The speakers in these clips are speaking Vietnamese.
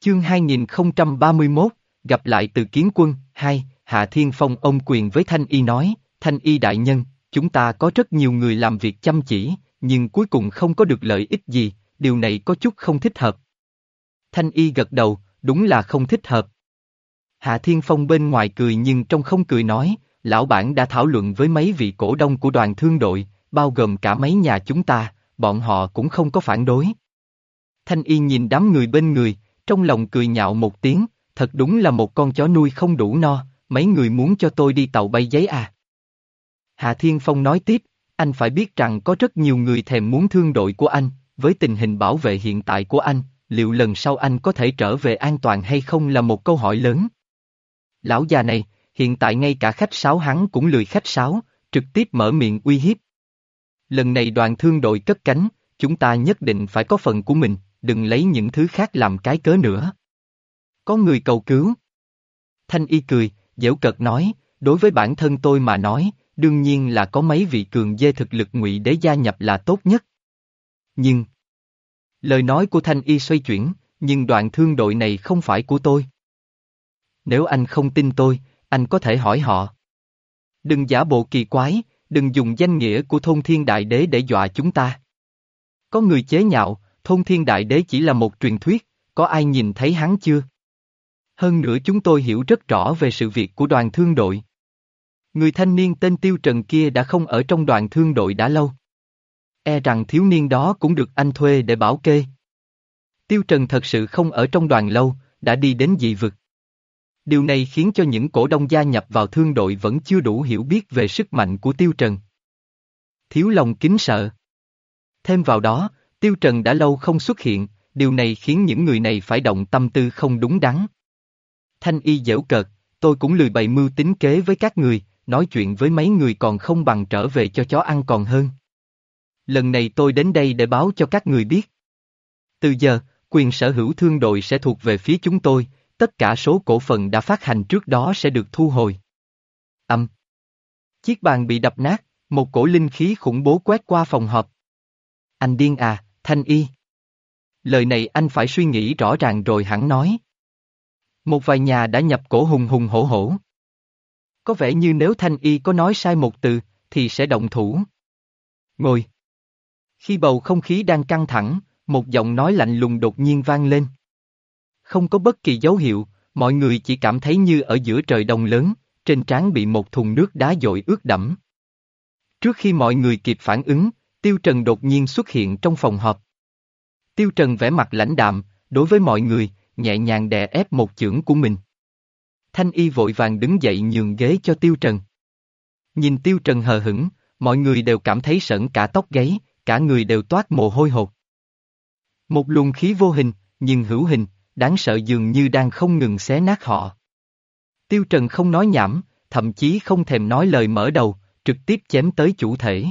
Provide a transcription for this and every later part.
Chương 2031, gặp lại từ kiến quân, 2, Hạ Thiên Phong ông quyền với Thanh Y nói, Thanh Y đại nhân, chúng ta có rất nhiều người làm việc chăm chỉ, nhưng cuối cùng không có được lợi ích gì, điều này có chút không thích hợp. Thanh Y gật đầu, đúng là không thích hợp. Hạ Thiên Phong bên ngoài cười nhưng trong không cười nói, lão bản đã thảo luận với mấy vị cổ đông của đoàn thương đội, bao gồm cả mấy nhà chúng ta, bọn họ cũng không có phản đối. Thanh Y nhìn đám người bên người, trong lòng cười nhạo một tiếng, thật đúng là một con chó nuôi không đủ no, mấy người muốn cho tôi đi tàu bay giấy à. Hạ Thiên Phong nói tiếp, anh phải biết rằng có rất nhiều người thèm muốn thương đội của anh, với tình hình bảo vệ hiện tại của anh, liệu lần sau anh có thể trở về an toàn hay không là một câu hỏi lớn. Lão già này, hiện tại ngay cả khách sáo hắn cũng lười khách sáo, trực tiếp mở miệng uy hiếp. Lần này đoàn thương đội cất cánh, chúng ta nhất định phải có phần của mình, đừng lấy những thứ khác làm cái cớ nữa. Có người cầu cứu. Thanh y cười, dễu cợt nói, đối với bản thân tôi mà nói, đương nhiên là có mấy vị cường dê thực lực ngụy để gia nhập là tốt nhất. Nhưng, lời nói của Thanh y xoay chuyển, nhưng đoạn thương đội này không phải của tôi. Nếu anh không tin tôi, anh có thể hỏi họ. Đừng giả bộ kỳ quái, đừng dùng danh nghĩa của thôn thiên đại đế để dọa chúng ta. Có người chế nhạo, thôn thiên đại đế chỉ là một truyền thuyết, có ai nhìn thấy hắn chưa? Hơn nữa chúng tôi hiểu rất rõ về sự việc của đoàn thương đội. Người thanh niên tên Tiêu Trần kia đã không ở trong đoàn thương đội đã lâu. E rằng thiếu niên đó cũng được anh thuê để bảo kê. Tiêu Trần thật sự không ở trong đoàn lâu, đã đi đến dị vực. Điều này khiến cho những cổ đông gia nhập vào thương đội vẫn chưa đủ hiểu biết về sức mạnh của Tiêu Trần. Thiếu lòng kính sợ. Thêm vào đó, Tiêu Trần đã lâu không xuất hiện, điều này khiến những người này phải động tâm tư không đúng đắn. Thanh y dễu cợt, tôi cũng lười bày mưu tính kế với các người, nói chuyện với mấy người còn không bằng trở về cho chó ăn còn hơn. Lần này tôi đến đây để báo cho các người biết. Từ giờ, quyền sở hữu thương đội sẽ thuộc về phía chúng tôi, tất cả số cổ phần đã phát hành trước đó sẽ được thu hồi. Âm. Chiếc bàn bị đập nát, một cổ linh khí khủng bố quét qua phòng họp. Anh điên à, Thanh Y. Lời này anh phải suy nghĩ rõ ràng rồi hẳn nói. Một vài nhà đã nhập cổ hùng hùng hổ hổ. Có vẻ như nếu Thanh Y có nói sai một từ, thì sẽ động thủ. Ngồi. Khi bầu không khí đang căng thẳng, một giọng nói lạnh lùng đột nhiên vang lên. Không có bất kỳ dấu hiệu, mọi người chỉ cảm thấy như ở giữa trời đông lớn, trên trán bị một thùng nước đá dội ướt đẫm. Trước khi mọi người kịp phản ứng, Tiêu Trần đột nhiên xuất hiện trong phòng họp. Tiêu Trần vẽ mặt lãnh đạm, đối với mọi người, nhẹ nhàng đè ép một chưởng của mình. Thanh y vội vàng đứng dậy nhường ghế cho Tiêu Trần. Nhìn Tiêu Trần hờ hững, mọi người đều cảm thấy sợn cả tóc gáy, cả người đều toát mồ hôi hột. Một luồng khí vô hình, nhưng hữu hình, đáng sợ dường như đang không ngừng xé nát họ. Tiêu Trần không nói nhảm, thậm chí không thèm nói lời mở đầu, trực tiếp chém tới chủ thể.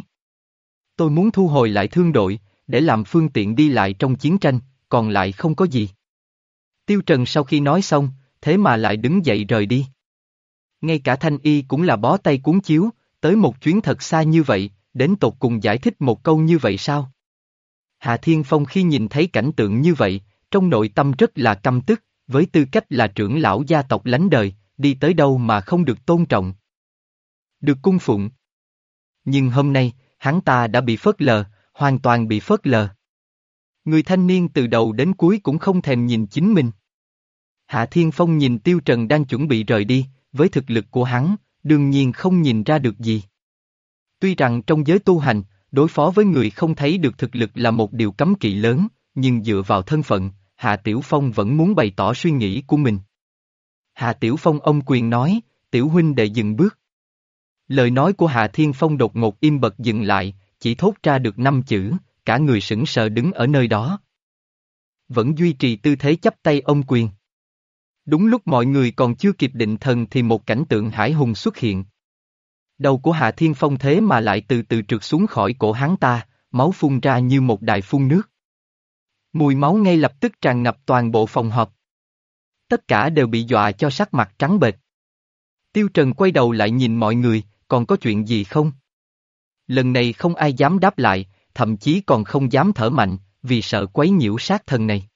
Tôi muốn thu hồi lại thương đội, để làm phương tiện đi lại trong chiến tranh, còn lại không có gì. Tiêu Trần sau khi nói xong, thế mà lại đứng dậy rời đi. Ngay cả Thanh Y cũng là bó tay cuốn chiếu, tới một chuyến thật xa như vậy, đến tột cùng giải thích một câu như vậy sao? Hạ Thiên Phong khi nhìn thấy cảnh tượng như vậy, trong nội tâm rất là căm tức, với tư cách là trưởng lão gia tộc lánh đời, đi tới đâu mà không được tôn trọng. Được cung phụng. Nhưng hôm nay, hắn ta đã bị phớt lờ, hoàn toàn bị phớt lờ. Người thanh niên từ đầu đến cuối cũng không thèm nhìn chính mình. Hạ Thiên Phong nhìn Tiêu Trần đang chuẩn bị rời đi, với thực lực của hắn, đương nhiên không nhìn ra được gì. Tuy rằng trong giới tu hành, đối phó với người không thấy được thực lực là một điều cấm kỵ lớn, nhưng dựa vào thân phận, Hạ Tiểu Phong vẫn muốn bày tỏ suy nghĩ của mình. Hạ Tiểu Phong ông quyền nói, Tiểu huynh đệ dừng bước. Lời nói của Hạ Thiên Phong đột ngột im bật dừng lại, chỉ thốt ra được năm chữ, cả người sững sờ đứng ở nơi đó. Vẫn duy trì tư thế chấp tay ông quyền. Đúng lúc mọi người còn chưa kịp định thần thì một cảnh tượng hải hùng xuất hiện. Đầu của Hạ Thiên Phong thế mà lại từ từ trượt xuống khỏi cổ hắn ta, máu phun ra như một đại phun nước. Mùi máu ngay lập tức tràn ngập toàn bộ phòng họp. Tất cả đều bị dọa cho sắc mặt trắng bệch. Tiêu Trần quay đầu lại nhìn mọi người, còn có chuyện gì không? Lần này không ai dám đáp lại, thậm chí còn không dám thở mạnh, vì sợ quấy nhiễu sát thần này.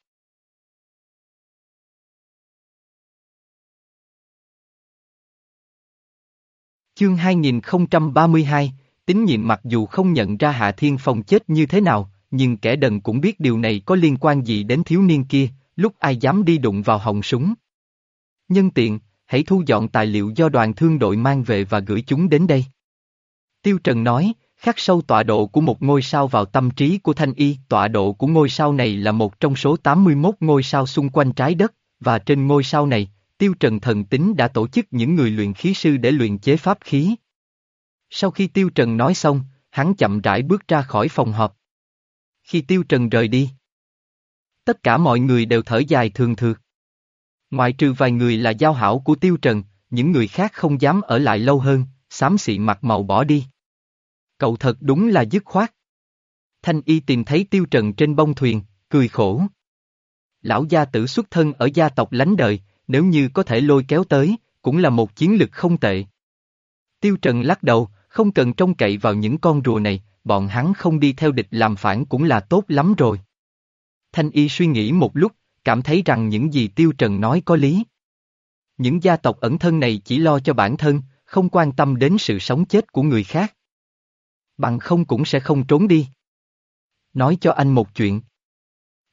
Chương 2032, tín nhiệm mặc dù không nhận ra Hạ Thiên Phong chết như thế nào, nhưng kẻ đần cũng biết điều này có liên quan gì đến thiếu niên kia, lúc ai dám đi đụng vào hồng súng. Nhân tiện, hãy thu dọn tài liệu do đoàn thương đội mang về và gửi chúng đến đây. Tiêu Trần nói, khắc sâu tọa độ của một ngôi sao vào tâm trí của Thanh Y, tọa độ của ngôi sao này là một trong số 81 ngôi sao xung quanh trái đất, và trên ngôi sao này, Tiêu Trần thần tính đã tổ chức những người luyện khí sư để luyện chế pháp khí. Sau khi Tiêu Trần nói xong, hắn chậm rãi bước ra khỏi phòng họp. Khi Tiêu Trần rời đi, tất cả mọi người đều thở dài thường thường. Ngoại trừ vài người là giao hảo của Tiêu Trần, những người khác không dám ở lại lâu hơn, xám xị mặt màu bỏ đi. Cậu thật đúng là dứt khoát. Thanh y tìm thấy Tiêu Trần trên bông thuyền, cười khổ. Lão gia tử xuất thân ở gia tộc lánh đời, nếu như có thể lôi kéo tới, cũng là một chiến lực không tệ. Tiêu Trần lắc đầu, không cần trông cậy vào những con rùa này, bọn hắn không đi theo địch làm phản cũng là tốt lắm rồi. Thanh y suy nghĩ một lúc, cảm thấy rằng những gì Tiêu Trần nói có lý. Những gia tộc ẩn thân này chỉ lo cho bản thân, không quan tâm đến sự sống chết của người khác. Bằng không cũng sẽ không trốn đi. Nói cho anh một chuyện.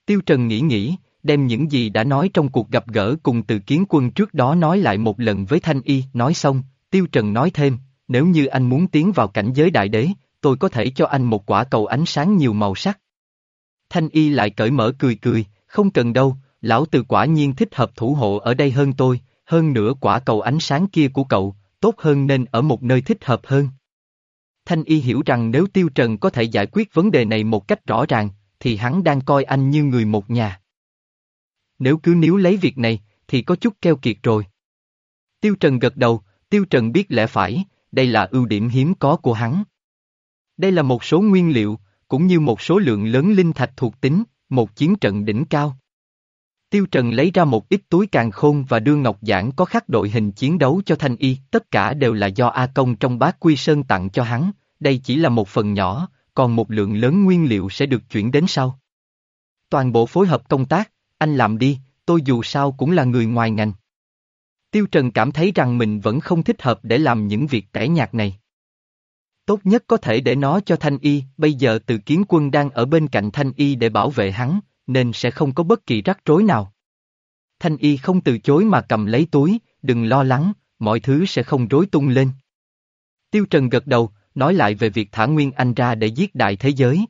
Tiêu Trần nghĩ nghĩ, đem những gì đã nói trong cuộc gặp gỡ cùng từ kiến quân trước đó nói lại một lần với Thanh Y, nói xong, Tiêu Trần nói thêm, nếu như anh muốn tiến vào cảnh giới đại đế, tôi có thể cho anh một quả cầu ánh sáng nhiều màu sắc. Thanh Y lại cởi mở cười cười, không cần đâu, lão từ quả nhiên thích hợp thủ hộ ở đây hơn tôi, hơn nữa quả cầu ánh sáng kia của cậu, tốt hơn nên ở một nơi thích hợp hơn. Thanh Y hiểu rằng nếu Tiêu Trần có thể giải quyết vấn đề này một cách rõ ràng, thì hắn đang coi anh như người một nhà. Nếu cứ níu lấy việc này, thì có chút keo kiệt rồi. Tiêu Trần gật đầu, Tiêu Trần biết lẽ phải, đây là ưu điểm hiếm có của hắn. Đây là một số nguyên liệu, cũng như một số lượng lớn linh thạch thuộc tính, một chiến trận đỉnh cao. Tiêu Trần lấy ra một ít túi càng khôn và đưa Ngọc Giảng có khắc đội hình chiến đấu cho Thanh Y, tất cả đều là do A Công trong bát quy sơn tặng cho hắn, đây chỉ là một phần nhỏ, còn một lượng lớn nguyên liệu sẽ được chuyển đến sau. Toàn bộ phối hợp công tác, anh làm đi, tôi dù sao cũng là người ngoài ngành. Tiêu Trần cảm thấy rằng mình vẫn không thích hợp để làm những việc tẻ nhạt này. Tốt nhất có thể để nó cho Thanh Y, bây giờ từ kiến quân đang ở bên cạnh Thanh Y để bảo vệ hắn, nên sẽ không có bất kỳ rắc rối nào. Thanh Y không từ chối mà cầm lấy túi, đừng lo lắng, mọi thứ sẽ không rối tung lên. Tiêu Trần gật đầu, nói lại về việc thả Nguyên Anh ra để giết đại thế giới.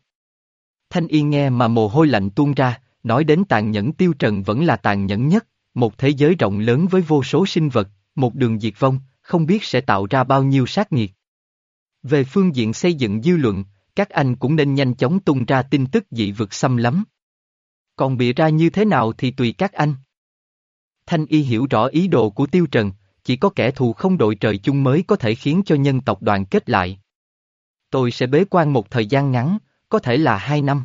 Thanh Y nghe mà mồ hôi lạnh tuôn ra, nói đến tàn nhẫn Tiêu Trần vẫn là tàn nhẫn nhất, một thế giới rộng lớn với vô số sinh vật, một đường diệt vong, không biết sẽ tạo ra bao nhiêu sát nghiệt. Về phương diện xây dựng dư luận, các anh cũng nên nhanh chóng tung ra tin tức dị vực xâm lắm. Còn bị ra như thế nào thì tùy các anh. Thanh Y hiểu rõ ý đồ của Tiêu Trần, chỉ có kẻ thù không đội trời chung mới có thể khiến cho nhân tộc đoàn kết lại. Tôi sẽ bế quan một thời gian ngắn, có thể là hai năm.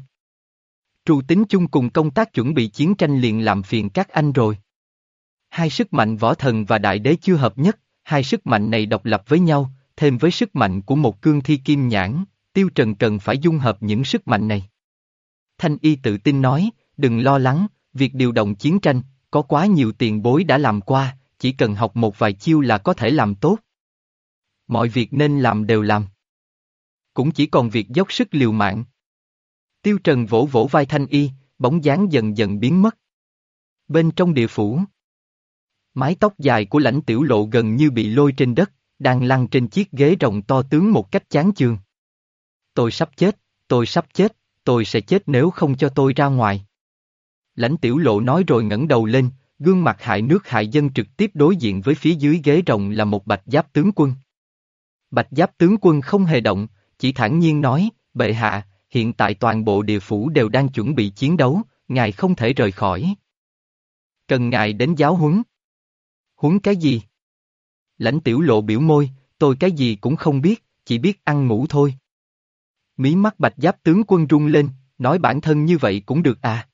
Trù tính chung cùng công tác chuẩn bị chiến tranh liền làm phiền các anh rồi. Hai sức mạnh võ thần và đại đế chưa hợp nhất, hai sức mạnh này độc lập với nhau, thêm với sức mạnh của một cương thi kim nhãn, Tiêu Trần cần phải dung hợp những sức mạnh này. Thanh Y tự tin nói, đừng lo lắng, việc điều động chiến tranh, có quá nhiều tiền bối đã làm qua, chỉ cần học một vài chiêu là có thể làm tốt. Mọi việc nên làm đều làm. Cũng chỉ còn việc dốc sức liều mạng. Tiêu Trần vỗ vỗ vai Thanh Y, bóng dáng dần dần biến mất. Bên trong địa phủ, mái tóc dài của lãnh tiểu lộ gần như bị lôi trên đất, đang lăn trên chiếc ghế rồng to tướng một cách chán chường. Tôi sắp chết, tôi sắp chết, tôi sẽ chết nếu không cho tôi ra ngoài. Lãnh tiểu lộ nói rồi ngẩng đầu lên, gương mặt hại nước hại dân trực tiếp đối diện với phía dưới ghế rồng là một bạch giáp tướng quân. Bạch giáp tướng quân không hề động, chỉ thản nhiên nói, bệ hạ, hiện tại toàn bộ địa phủ đều đang chuẩn bị chiến đấu, ngài không thể rời khỏi. Cần ngài đến giáo huấn. Huấn cái gì? Lãnh tiểu lộ biểu môi, tôi cái gì cũng không biết, chỉ biết ăn ngủ thôi. Mí mắt bạch giáp tướng quân rung lên, nói bản thân như vậy cũng được à.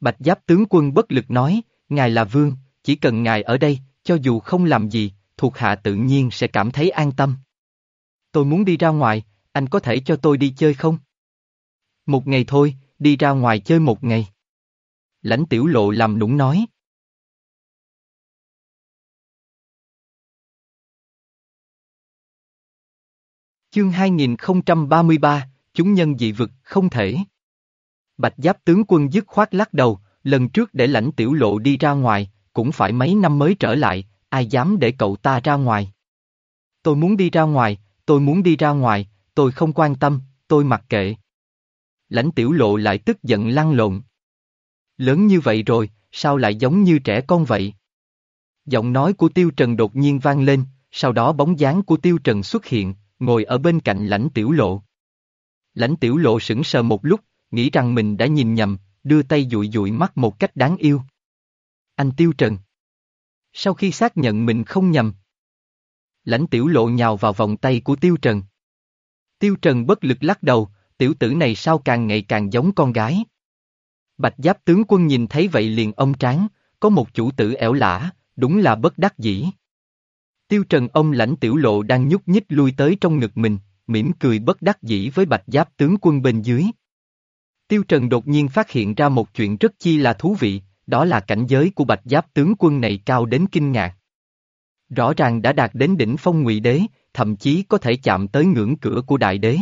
Bạch giáp tướng quân bất lực nói, ngài là vương, chỉ cần ngài ở đây, cho dù không làm gì, thuộc hạ tự nhiên sẽ cảm thấy an tâm. Tôi muốn đi ra ngoài, anh có thể cho tôi đi chơi không? Một ngày thôi, đi ra ngoài chơi một ngày. Lãnh tiểu lộ làm nũng nói. Chương 2033, chúng nhân dị vực, không thể. Bạch giáp tướng quân dứt khoát lắc đầu, lần trước để lãnh tiểu lộ đi ra ngoài, cũng phải mấy năm mới trở lại, ai dám để cậu ta ra ngoài. Tôi muốn đi ra ngoài, tôi muốn đi ra ngoài, tôi không quan tâm, tôi mặc kệ. Lãnh tiểu lộ lại tức giận lăn lộn. Lớn như vậy rồi, sao lại giống như trẻ con vậy? Giọng nói của Tiêu Trần đột nhiên vang lên, sau đó bóng dáng của Tiêu Trần xuất hiện, ngồi ở bên cạnh lãnh tiểu lộ. Lãnh tiểu lộ sững sờ một lúc, nghĩ rằng mình đã nhìn nhầm, đưa tay dụi dụi mắt một cách đáng yêu. Anh Tiêu Trần. Sau khi xác nhận mình không nhầm, lãnh tiểu lộ nhào vào vòng tay của Tiêu Trần. Tiêu Trần bất lực lắc đầu, tiểu tử này sao càng ngày càng giống con gái. Bạch giáp tướng quân nhìn thấy vậy liền ông tráng, có một chủ tử ẻo lả, đúng là bất đắc dĩ. Tiêu Trần ông lãnh tiểu lộ đang nhúc nhích lui tới trong ngực mình, mỉm cười bất đắc dĩ với bạch giáp tướng quân bên dưới. Tiêu Trần đột nhiên phát hiện ra một chuyện rất chi là thú vị, đó là cảnh giới của bạch giáp tướng quân này cao đến kinh ngạc. Rõ ràng đã đạt đến đỉnh phong ngụy đế, thậm chí có thể chạm tới ngưỡng cửa của đại đế.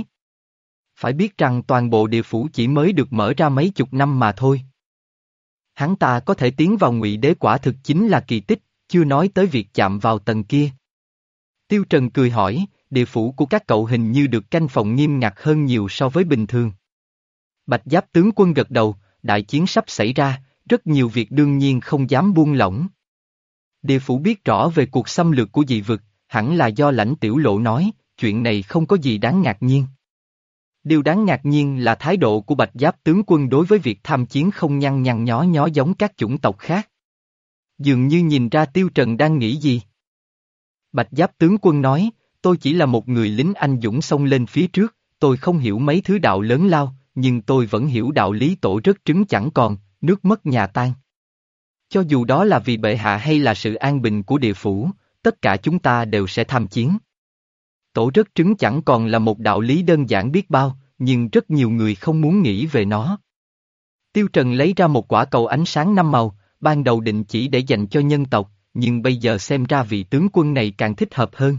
Phải biết rằng toàn bộ địa phủ chỉ mới được mở ra mấy chục năm mà thôi. Hắn ta có thể tiến vào ngụy đế quả thực chính là kỳ tích, chưa nói tới việc chạm vào tầng kia. Tiêu Trần cười hỏi, địa phủ của các cậu hình như được canh phòng nghiêm ngặt hơn nhiều so với bình thường. Bạch giáp tướng quân gật đầu, đại chiến sắp xảy ra, rất nhiều việc đương nhiên không dám buông lỏng. Địa phủ biết rõ về cuộc xâm lược của dị vực, hẳn là do lãnh tiểu lộ nói, chuyện này không có gì đáng ngạc nhiên. Điều đáng ngạc nhiên là thái độ của bạch giáp tướng quân đối với việc tham chiến không nhăn nhăn nhó nhó giống các chủng tộc khác. Dường như nhìn ra Tiêu Trần đang nghĩ gì. Bạch giáp tướng quân nói, tôi chỉ là một người lính anh dũng xông lên phía trước, tôi không hiểu mấy thứ đạo lớn lao, nhưng tôi vẫn hiểu đạo lý tổ rất trứng chẳng còn, nước mất nhà tan. Cho dù đó là vì bệ hạ hay là sự an bình của địa phủ, tất cả chúng ta đều sẽ tham chiến. Tổ rất trứng chẳng còn là một đạo lý đơn giản biết bao, nhưng rất nhiều người không muốn nghĩ về nó. Tiêu Trần lấy ra một quả cầu ánh sáng năm màu, ban đầu định chỉ để dành cho nhân tộc, nhưng bây giờ xem ra vị tướng quân này càng thích hợp hơn.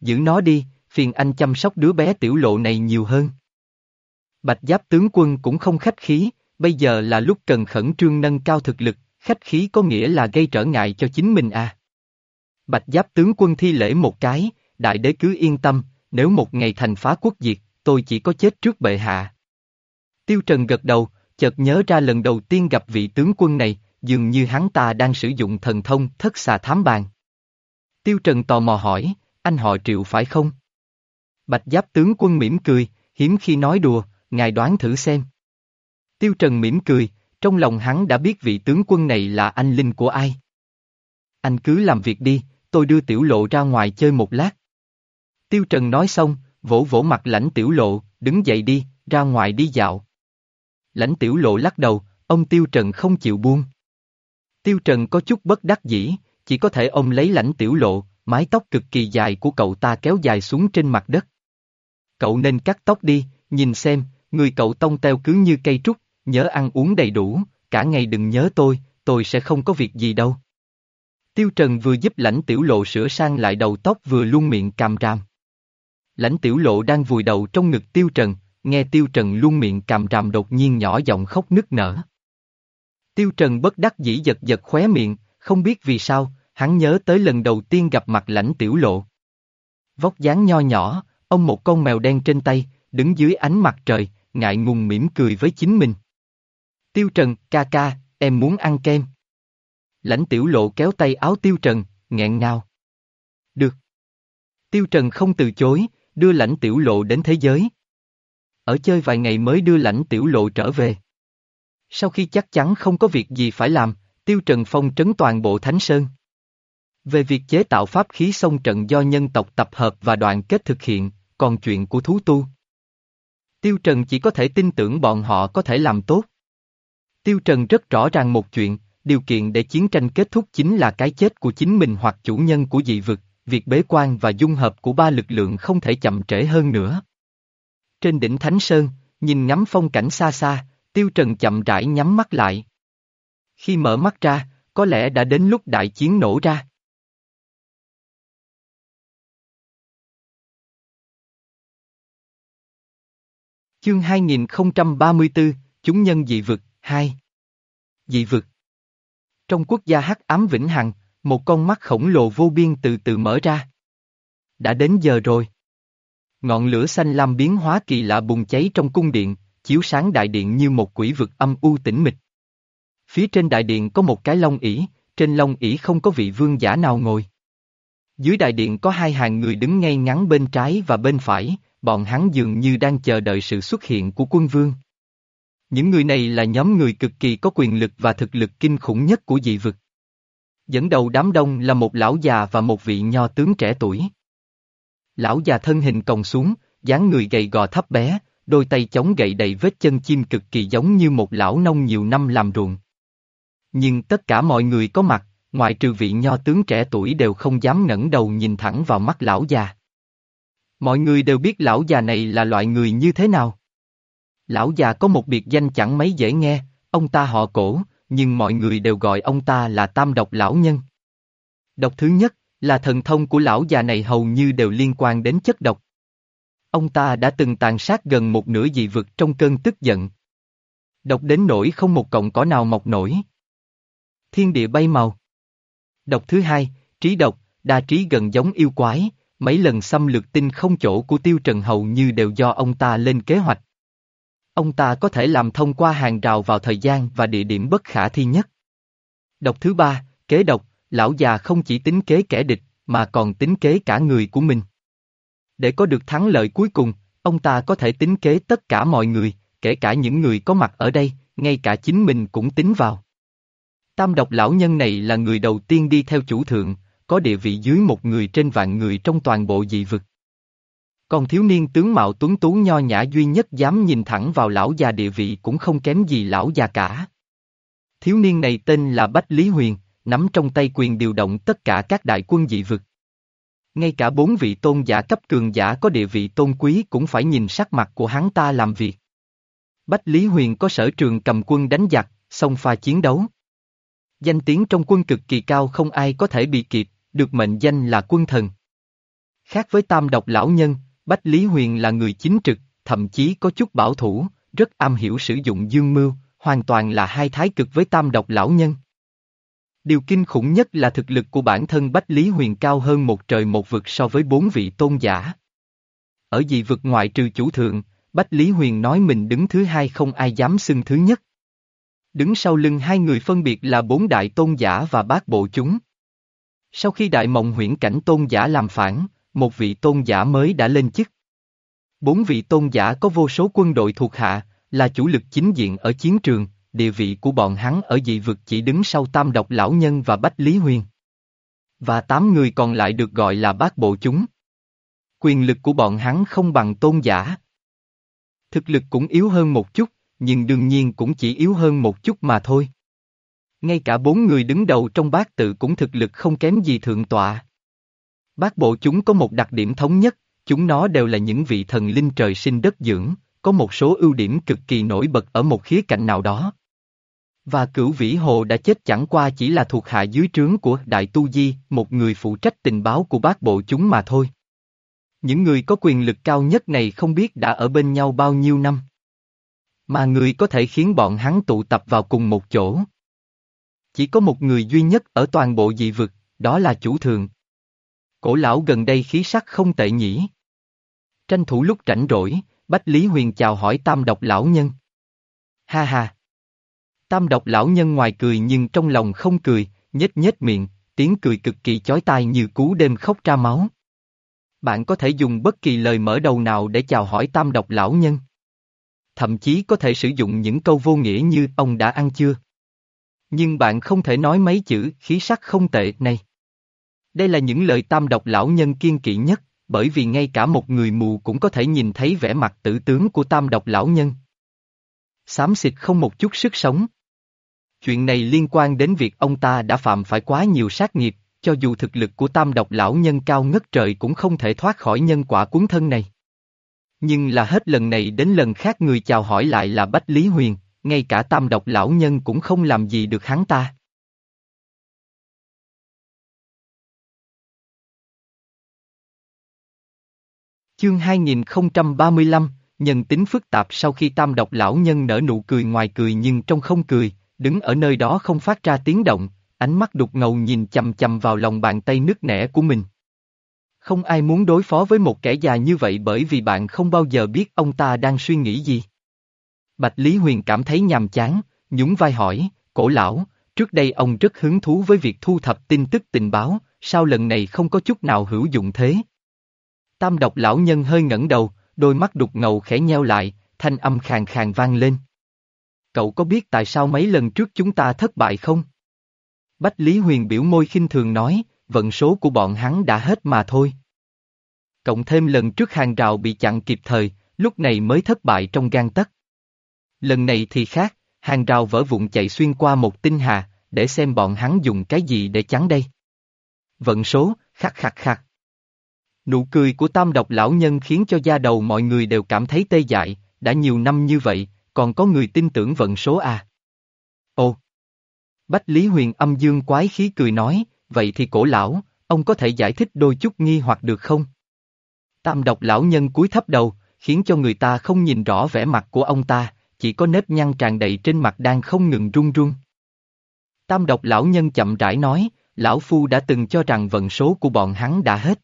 Giữ nó đi, phiền anh chăm sóc đứa bé tiểu lộ này nhiều hơn. Bạch giáp tướng quân cũng không khách khí, bây giờ là lúc cần khẩn trương nâng cao thực lực, khách khí có nghĩa là gây trở ngại cho chính mình à. Bạch giáp tướng quân thi lễ một cái, đại đế cứ yên tâm, nếu một ngày thành phá quốc diệt, tôi chỉ có chết trước bệ hạ. Tiêu Trần gật đầu, chợt nhớ ra lần đầu tiên gặp vị tướng quân này, dường như hắn ta đang sử dụng thần thông thất xà thám bàn. Tiêu Trần tò mò hỏi, anh họ triệu phải không? Bạch giáp tướng quân mỉm cười, hiếm khi nói đùa, ngài đoán thử xem. Tiêu Trần mỉm cười, trong lòng hắn đã biết vị tướng quân này là anh linh của ai. Anh cứ làm việc đi, tôi đưa tiểu lộ ra ngoài chơi một lát. Tiêu Trần nói xong, vỗ vỗ mặt lãnh tiểu lộ, đứng dậy đi, ra ngoài đi dạo. Lãnh tiểu lộ lắc đầu, ông Tiêu Trần không chịu buông. Tiêu Trần có chút bất đắc dĩ, chỉ có thể ôm lấy lãnh tiểu lộ, mái tóc cực kỳ dài của cậu ta kéo dài xuống trên mặt đất. Cậu nên cắt tóc đi, nhìn xem, người cậu tông teo cứ như cây trúc, nhớ ăn uống đầy đủ, cả ngày đừng nhớ tôi, tôi sẽ không có việc gì đâu. Tiêu Trần vừa giúp lãnh tiểu lộ sửa sang lại đầu tóc vừa luôn miệng càm ràm. Lãnh tiểu lộ đang vùi đầu trong ngực Tiêu Trần, nghe Tiêu Trần luôn miệng càm ràm đột nhiên nhỏ giọng khóc nức nở. Tiêu Trần bất đắc dĩ giật giật khóe miệng, không biết vì sao, hắn nhớ tới lần đầu tiên gặp mặt lãnh tiểu lộ. Vóc dáng nho nhỏ, ông một con mèo đen trên tay, đứng dưới ánh mặt trời, ngại ngùng mỉm cười với chính mình. Tiêu Trần, ca ca, em muốn ăn kem. Lãnh tiểu lộ kéo tay áo Tiêu Trần, nghẹn ngào. Được. Tiêu Trần không từ chối, đưa lãnh tiểu lộ đến thế giới. Ở chơi vài ngày mới đưa lãnh tiểu lộ trở về. Sau khi chắc chắn không có việc gì phải làm, Tiêu Trần phong trấn toàn bộ Thánh Sơn. Về việc chế tạo pháp khí sông trận do nhân tộc tập hợp và đoàn kết thực hiện, còn chuyện của thú tu. Tiêu Trần chỉ có thể tin tưởng bọn họ có thể làm tốt. Tiêu Trần rất rõ ràng một chuyện, điều kiện để chiến tranh kết thúc chính là cái chết của chính mình hoặc chủ nhân của dị vực, việc bế quan và dung hợp của ba lực lượng không thể chậm trễ hơn nữa. Trên đỉnh Thánh Sơn, nhìn ngắm phong cảnh xa xa, Tiêu Trần chậm rãi nhắm mắt lại. Khi mở mắt ra, có lẽ đã đến lúc đại chiến nổ ra. Chương 2034, Chúng nhân dị vực, 2 Dị vực Trong quốc gia hắc ám vĩnh hằng, một con mắt khổng lồ vô biên từ từ mở ra. Đã đến giờ rồi. Ngọn lửa xanh lam biến hóa kỳ lạ bùng cháy trong cung điện, chiếu sáng đại điện như một quỷ vực âm u tĩnh mịch. Phía trên đại điện có một cái long ỉ, trên long ỉ không có vị vương giả nào ngồi. Dưới đại điện có hai hàng người đứng ngay ngắn bên trái và bên phải, bọn hắn dường như đang chờ đợi sự xuất hiện của quân vương. Những người này là nhóm người cực kỳ có quyền lực và thực lực kinh khủng nhất của dị vực. Dẫn đầu đám đông là một lão già và một vị nho tướng trẻ tuổi. Lão già thân hình còng xuống, dáng người gầy gò thấp bé, đôi tay chống gậy đầy vết chân chim cực kỳ giống như một lão nông nhiều năm làm ruộng. Nhưng tất cả mọi người có mặt, ngoại trừ vị nho tướng trẻ tuổi đều không dám ngẩng đầu nhìn thẳng vào mắt lão già. Mọi người đều biết lão già này là loại người như thế nào. Lão già có một biệt danh chẳng mấy dễ nghe, ông ta họ cổ, nhưng mọi người đều gọi ông ta là tam độc lão nhân. Độc thứ nhất, là thần thông của lão già này hầu như đều liên quan đến chất độc. Ông ta đã từng tàn sát gần một nửa dị vực trong cơn tức giận. Độc đến nỗi không một cọng cỏ nào mọc nổi. Thiên địa bay màu. Độc thứ hai, trí độc, đa trí gần giống yêu quái, mấy lần xâm lược tinh không chỗ của tiêu trần hầu như đều do ông ta lên kế hoạch. Ông ta có thể làm thông qua hàng rào vào thời gian và địa điểm bất khả thi nhất. Độc thứ ba, kế độc, lão già không chỉ tính kế kẻ địch, mà còn tính kế cả người của mình. Để có được thắng lợi cuối cùng, ông ta có thể tính kế tất cả mọi người, kể cả những người có mặt ở đây, ngay cả chính mình cũng tính vào. Tam độc lão nhân này là người đầu tiên đi theo chủ thượng, có địa vị dưới một người trên vạn người trong toàn bộ dị vực. Còn thiếu niên tướng mạo tuấn tú nho nhã duy nhất dám nhìn thẳng vào lão già địa vị cũng không kém gì lão già cả. Thiếu niên này tên là Bách Lý Huyền, nắm trong tay quyền điều động tất cả các đại quân dị vực. Ngay cả bốn vị tôn giả cấp cường giả có địa vị tôn quý cũng phải nhìn sắc mặt của hắn ta làm việc. Bách Lý Huyền có sở trường cầm quân đánh giặc, xông pha chiến đấu. Danh tiếng trong quân cực kỳ cao không ai có thể bị kịp, được mệnh danh là quân thần. Khác với tam độc lão nhân, Bách Lý Huyền là người chính trực, thậm chí có chút bảo thủ, rất am hiểu sử dụng dương mưu, hoàn toàn là hai thái cực với tam độc lão nhân. Điều kinh khủng nhất là thực lực của bản thân Bách Lý Huyền cao hơn một trời một vực so với bốn vị tôn giả. Ở dị vực ngoại trừ chủ thượng, Bách Lý Huyền nói mình đứng thứ hai không ai dám xưng thứ nhất. Đứng sau lưng hai người phân biệt là bốn đại tôn giả và bát bộ chúng. Sau khi đại mộng huyễn cảnh tôn giả làm phản, một vị tôn giả mới đã lên chức. Bốn vị tôn giả có vô số quân đội thuộc hạ, là chủ lực chính diện ở chiến trường, địa vị của bọn hắn ở dị vực chỉ đứng sau tam độc lão nhân và bách lý huyền. Và tám người còn lại được gọi là bát bộ chúng. Quyền lực của bọn hắn không bằng tôn giả. Thực lực cũng yếu hơn một chút, nhưng đương nhiên cũng chỉ yếu hơn một chút mà thôi. Ngay cả bốn người đứng đầu trong bát tự cũng thực lực không kém gì thượng tọa. Bát bộ chúng có một đặc điểm thống nhất, chúng nó đều là những vị thần linh trời sinh đất dưỡng, có một số ưu điểm cực kỳ nổi bật ở một khía cạnh nào đó. Và cửu vĩ hồ đã chết chẳng qua chỉ là thuộc hạ dưới trướng của Đại Tu Di, một người phụ trách tình báo của bát bộ chúng mà thôi. Những người có quyền lực cao nhất này không biết đã ở bên nhau bao nhiêu năm. Mà người có thể khiến bọn hắn tụ tập vào cùng một chỗ. Chỉ có một người duy nhất ở toàn bộ dị vực, đó là chủ thượng. Cổ lão gần đây khí sắc không tệ nhỉ. Tranh thủ lúc rảnh rỗi, Bách Lý Huyền chào hỏi tam độc lão nhân. Ha ha. Tam độc lão nhân ngoài cười nhưng trong lòng không cười, nhếch nhếch miệng, tiếng cười cực kỳ chói tai như cú đêm khóc ra máu. Bạn có thể dùng bất kỳ lời mở đầu nào để chào hỏi tam độc lão nhân. Thậm chí có thể sử dụng những câu vô nghĩa như ông đã ăn chưa. Nhưng bạn không thể nói mấy chữ khí sắc không tệ này. Đây là những lời tam độc lão nhân kiên kỵ nhất, bởi vì ngay cả một người mù cũng có thể nhìn thấy vẻ mặt tử tướng của tam độc lão nhân. Xám xịt không một chút sức sống. Chuyện này liên quan đến việc ông ta đã phạm phải quá nhiều sát nghiệp, cho dù thực lực của tam độc lão nhân cao ngất trời cũng không thể thoát khỏi nhân quả cuốn thân này. Nhưng là hết lần này đến lần khác người chào hỏi lại là Bách Lý Huyền, ngay cả tam độc lão nhân cũng không làm gì được hắn ta. Chương 2035, nhân tính phức tạp sau khi tam độc lão nhân nở nụ cười ngoài cười nhưng trong không cười, đứng ở nơi đó không phát ra tiếng động, ánh mắt đục ngầu nhìn chầm chầm vào lòng bàn tay nứt nẻ của mình. Không ai muốn đối phó với một kẻ già như vậy bởi vì bạn không bao giờ biết ông ta đang suy nghĩ gì. Bạch Lý Huyền cảm thấy nhàm chán, nhún vai hỏi, cổ lão, trước đây ông rất hứng thú với việc thu thập tin tức tình báo, sao lần này không có chút nào hữu dụng thế? Tam độc lão nhân hơi ngẩng đầu, đôi mắt đục ngầu khẽ nheo lại, thanh âm khàn khàn vang lên. Cậu có biết tại sao mấy lần trước chúng ta thất bại không? Bách Lý Huyền biểu môi khinh thường nói, vận số của bọn hắn đã hết mà thôi. Cộng thêm lần trước hàng rào bị chặn kịp thời, lúc này mới thất bại trong gan tấc. Lần này thì khác, hàng rào vỡ vụn chạy xuyên qua một tinh hà, để xem bọn hắn dùng cái gì để chắn đây. Vận số, khắc khắc khắc. Nụ cười của tam độc lão nhân khiến cho da đầu mọi người đều cảm thấy tê dại, đã nhiều năm như vậy, còn có người tin tưởng vận số à. Ồ! Bách Lý Huyền âm dương quái khí cười nói, vậy thì cổ lão, ông có thể giải thích đôi chút nghi hoặc được không? Tam độc lão nhân cúi thấp đầu, khiến cho người ta không nhìn rõ vẻ mặt của ông ta, chỉ có nếp nhăn tràn đầy trên mặt đang không ngừng run run. Tam độc lão nhân chậm rãi nói, lão phu đã từng cho rằng vận số của bọn hắn đã hết.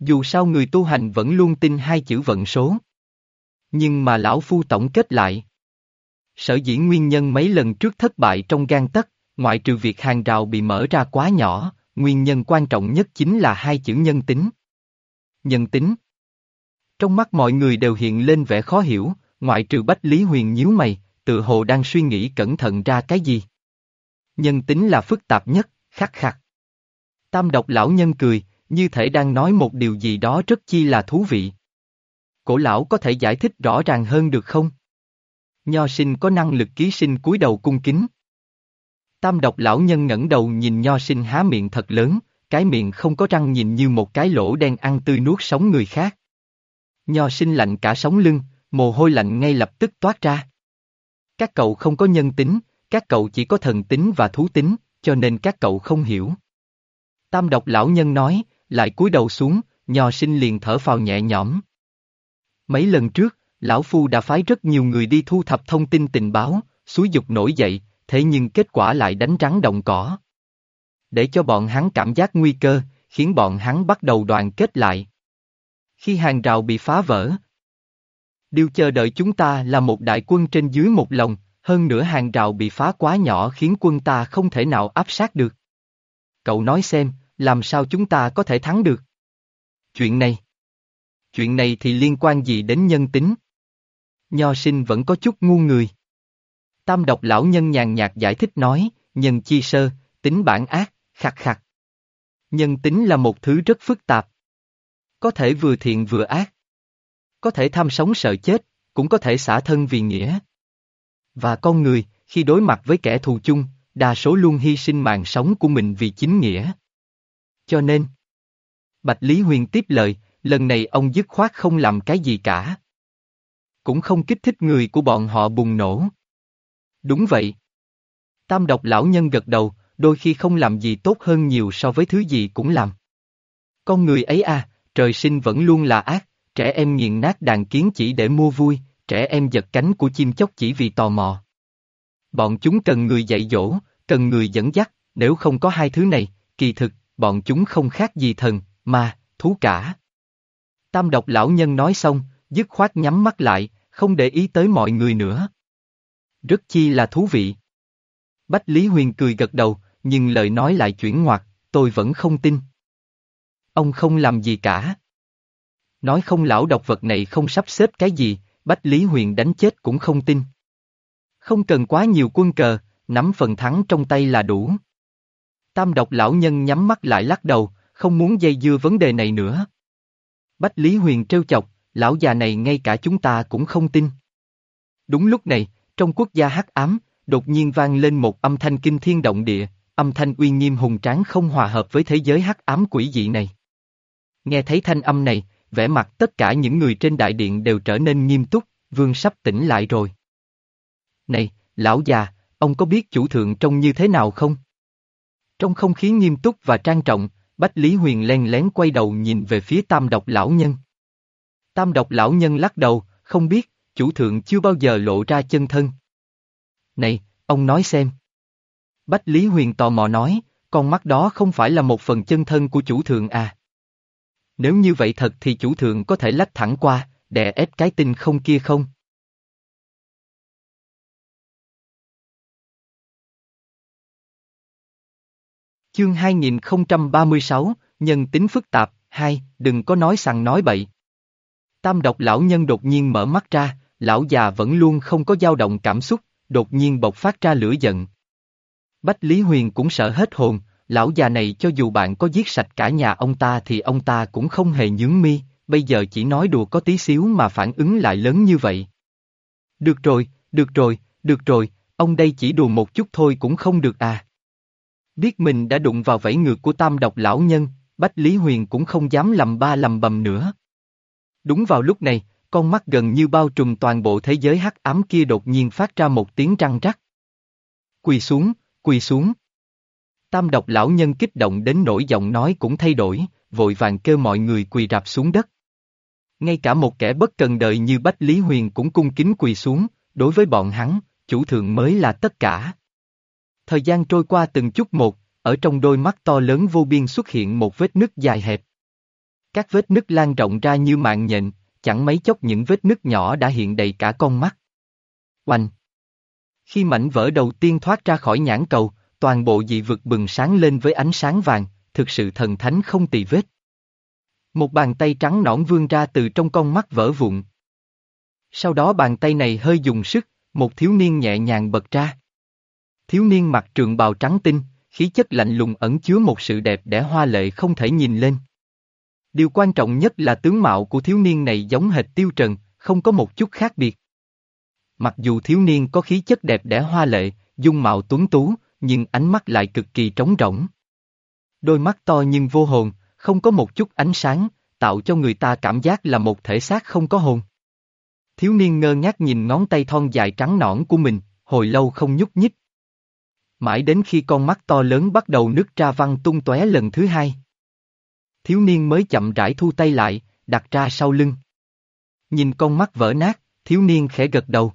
Dù sao người tu hành vẫn luôn tin hai chữ vận số. Nhưng mà lão phu tổng kết lại. Sở dĩ nguyên nhân mấy lần trước thất bại trong gan tất, ngoại trừ việc hàng rào bị mở ra quá nhỏ, nguyên nhân quan trọng nhất chính là hai chữ nhân tính. Nhân tính. Trong mắt mọi người đều hiện lên vẻ khó hiểu, ngoại trừ Bách Lý Huyền nhíu mày, tự hồ đang suy nghĩ cẩn thận ra cái gì. Nhân tính là phức tạp nhất, khắc khắc. Tam độc lão nhân cười, như thể đang nói một điều gì đó rất chi là thú vị. Cổ lão có thể giải thích rõ ràng hơn được không? Nho sinh có năng lực ký sinh cúi đầu cung kính. Tam độc lão nhân ngẩng đầu nhìn nho sinh há miệng thật lớn, cái miệng không có răng nhìn như một cái lỗ đen ăn tươi nuốt sống người khác. Nho sinh lạnh cả sống lưng, mồ hôi lạnh ngay lập tức toát ra. Các cậu không có nhân tính, các cậu chỉ có thần tính và thú tính, cho nên các cậu không hiểu. Tam độc lão nhân nói, lại cúi đầu xuống, nho sinh liền thở phào nhẹ nhõm. Mấy lần trước, lão phu đã phái rất nhiều người đi thu thập thông tin tình báo, suối dục nổi dậy, thế nhưng kết quả lại đánh rắn động cỏ. Để cho bọn hắn cảm giác nguy cơ, khiến bọn hắn bắt đầu đoàn kết lại. Khi hàng rào bị phá vỡ, điều chờ đợi chúng ta là một đại quân trên dưới một lòng, hơn nữa hàng rào bị phá quá nhỏ khiến quân ta không thể nào áp sát được. Cậu nói xem, làm sao chúng ta có thể thắng được? Chuyện này. Chuyện này thì liên quan gì đến nhân tính? Nho sinh vẫn có chút ngu người. Tam độc lão nhân nhàn nhạt giải thích nói, nhân chi sơ, tính bản ác, khặt khặt. Nhân tính là một thứ rất phức tạp. Có thể vừa thiện vừa ác. Có thể tham sống sợ chết, cũng có thể xả thân vì nghĩa. Và con người, khi đối mặt với kẻ thù chung, đa số luôn hy sinh mạng sống của mình vì chính nghĩa. Cho nên, Bạch Lý Huyền tiếp lời, lần này ông dứt khoát không làm cái gì cả. Cũng không kích thích người của bọn họ bùng nổ. Đúng vậy. Tam độc lão nhân gật đầu, đôi khi không làm gì tốt hơn nhiều so với thứ gì cũng làm. Con người ấy à, trời sinh vẫn luôn là ác, trẻ em nghiền nát đàn kiến chỉ để mua vui, trẻ em giật cánh của chim chóc chỉ vì tò mò. Bọn chúng cần người dạy dỗ, cần người dẫn dắt, nếu không có hai thứ này, kỳ thực, bọn chúng không khác gì thần, ma, thú cả. Tam độc lão nhân nói xong, dứt khoát nhắm mắt lại, không để ý tới mọi người nữa. Rất chi là thú vị. Bách Lý Huyền cười gật đầu, nhưng lời nói lại chuyển ngoặt, tôi vẫn không tin. Ông không làm gì cả. Nói không lão độc vật này không sắp xếp cái gì, Bách Lý Huyền đánh chết cũng không tin. Không cần quá nhiều quân cờ, nắm phần thắng trong tay là đủ. Tam độc lão nhân nhắm mắt lại lắc đầu, không muốn dây dưa vấn đề này nữa. Bách Lý Huyền trêu chọc, lão già này ngay cả chúng ta cũng không tin. Đúng lúc này, trong quốc gia hắc ám, đột nhiên vang lên một âm thanh kinh thiên động địa, âm thanh uy nghiêm hùng tráng không hòa hợp với thế giới hắc ám quỷ dị này. Nghe thấy thanh âm này, vẻ mặt tất cả những người trên đại điện đều trở nên nghiêm túc, vương sắp tỉnh lại rồi. Này, lão già, ông có biết chủ thượng trông như thế nào không? Trong không khí nghiêm túc và trang trọng, Bách Lý Huyền len lén quay đầu nhìn về phía tam độc lão nhân. Tam độc lão nhân lắc đầu, không biết, chủ thượng chưa bao giờ lộ ra chân thân. Này, ông nói xem. Bách Lý Huyền tò mò nói, con mắt đó không phải là một phần chân thân của chủ thượng à. Nếu như vậy thật thì chủ thượng có thể lách thẳng qua, đè ép cái tinh không kia không? Chương 2036, Nhân tính phức tạp, hai, đừng có nói sằng nói bậy. Tam độc lão nhân đột nhiên mở mắt ra, lão già vẫn luôn không có dao động cảm xúc, đột nhiên bộc phát ra lửa giận. Bách Lý Huyền cũng sợ hết hồn, lão già này cho dù bạn có giết sạch cả nhà ông ta thì ông ta cũng không hề nhướng mi, bây giờ chỉ nói đùa có tí xíu mà phản ứng lại lớn như vậy. Được rồi, được rồi, được rồi, ông đây chỉ đùa một chút thôi cũng không được à. Biết mình đã đụng vào vẫy ngược của tam độc lão nhân, Bách Lý Huyền cũng không dám lầm ba lầm bầm nữa. Đúng vào lúc này, con mắt gần như bao trùm toàn bộ thế giới hắc ám kia đột nhiên phát ra một tiếng răng rắc. Quỳ xuống, quỳ xuống. Tam độc lão nhân kích động đến nỗi giọng nói cũng thay đổi, vội vàng kêu mọi người quỳ rạp xuống đất. Ngay cả một kẻ bất cần đời như Bách Lý Huyền cũng cung kính quỳ xuống, đối với bọn hắn, chủ thượng mới là tất cả. Thời gian trôi qua từng chút một, ở trong đôi mắt to lớn vô biên xuất hiện một vết nứt dài hẹp. Các vết nứt lan rộng ra như mạng nhện, chẳng mấy chốc những vết nứt nhỏ đã hiện đầy cả con mắt. Oanh! Khi mảnh vỡ đầu tiên thoát ra khỏi nhãn cầu, toàn bộ dị vực bừng sáng lên với ánh sáng vàng, thực sự thần thánh không tì vết. Một bàn tay trắng nõn vươn ra từ trong con mắt vỡ vụn. Sau đó bàn tay này hơi dùng sức, một thiếu niên nhẹ nhàng bật ra. Thiếu niên mặc trường bào trắng tinh, khí chất lạnh lùng ẩn chứa một sự đẹp đẽ hoa lệ không thể nhìn lên. Điều quan trọng nhất là tướng mạo của thiếu niên này giống hệt tiêu trần, không có một chút khác biệt. Mặc dù thiếu niên có khí chất đẹp đẽ hoa lệ, dung mạo tuấn tú, nhưng ánh mắt lại cực kỳ trống rỗng. Đôi mắt to nhưng vô hồn, không có một chút ánh sáng, tạo cho người ta cảm giác là một thể xác không có hồn. Thiếu niên ngơ ngác nhìn ngón tay thon dài trắng nõn của mình, hồi lâu không nhúc nhích. Mãi đến khi con mắt to lớn bắt đầu nứt ra văng tung tóe lần thứ hai. Thiếu niên mới chậm rãi thu tay lại, đặt ra sau lưng. Nhìn con mắt vỡ nát, thiếu niên khẽ gật đầu.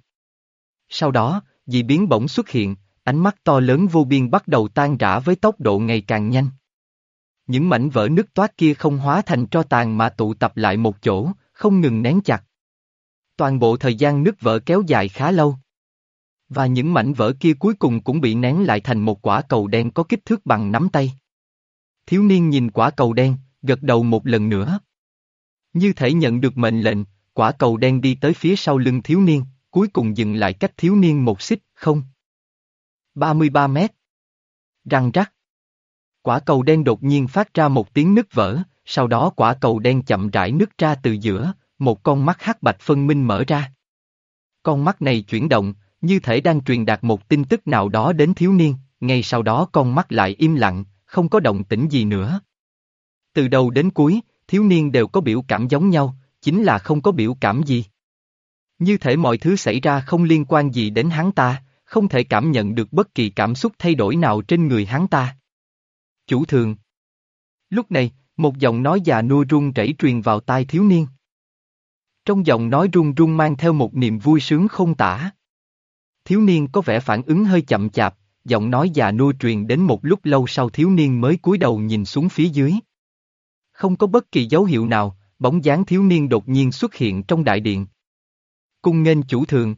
Sau đó, dị biến bỗng xuất hiện, ánh mắt to lớn vô biên bắt đầu tan rã với tốc độ ngày càng nhanh. Những mảnh vỡ nứt toát kia không hóa thành tro tàn mà tụ tập lại một chỗ, không ngừng nén chặt. Toàn bộ thời gian nứt vỡ kéo dài khá lâu. Và những mảnh vỡ kia cuối cùng cũng bị nén lại thành một quả cầu đen có kích thước bằng nắm tay. Thiếu niên nhìn quả cầu đen, gật đầu một lần nữa. Như thể nhận được mệnh lệnh, quả cầu đen đi tới phía sau lưng thiếu niên, cuối cùng dừng lại cách thiếu niên một xích, không. 33 mét. Răng rắc. Quả cầu đen đột nhiên phát ra một tiếng nứt vỡ, sau đó quả cầu đen chậm rãi nứt ra từ giữa, một con mắt hắc bạch phân minh mở ra. Con mắt này chuyển động, như thể đang truyền đạt một tin tức nào đó đến thiếu niên, ngay sau đó con mắt lại im lặng, không có động tĩnh gì nữa. Từ đầu đến cuối, thiếu niên đều có biểu cảm giống nhau, chính là không có biểu cảm gì. Như thể mọi thứ xảy ra không liên quan gì đến hắn ta, không thể cảm nhận được bất kỳ cảm xúc thay đổi nào trên người hắn ta. Chủ thường. Lúc này, một giọng nói già nua run rẩy truyền vào tai thiếu niên. Trong giọng nói run run mang theo một niềm vui sướng không tả. Thiếu niên có vẻ phản ứng hơi chậm chạp, giọng nói già nua truyền đến một lúc lâu sau thiếu niên mới cúi đầu nhìn xuống phía dưới. Không có bất kỳ dấu hiệu nào, bóng dáng thiếu niên đột nhiên xuất hiện trong đại điện. Cung nghênh chủ thường.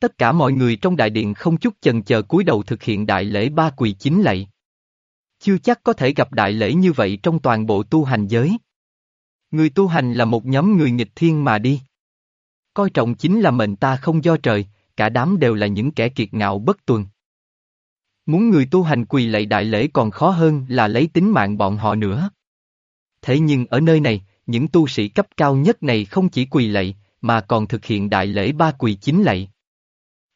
Tất cả mọi người trong đại điện không chút chần chờ cúi đầu thực hiện đại lễ ba quỳ chính lạy. Chưa chắc có thể gặp đại lễ như vậy trong toàn bộ tu hành giới. Người tu hành là một nhóm người nghịch thiên mà đi. Coi trọng chính là mệnh ta không do trời, cả đám đều là những kẻ kiệt ngạo bất tuần. Muốn người tu hành quỳ lạy đại lễ còn khó hơn là lấy tính mạng bọn họ nữa. Thế nhưng ở nơi này, những tu sĩ cấp cao nhất này không chỉ quỳ lạy, mà còn thực hiện đại lễ ba quỳ chính lạy.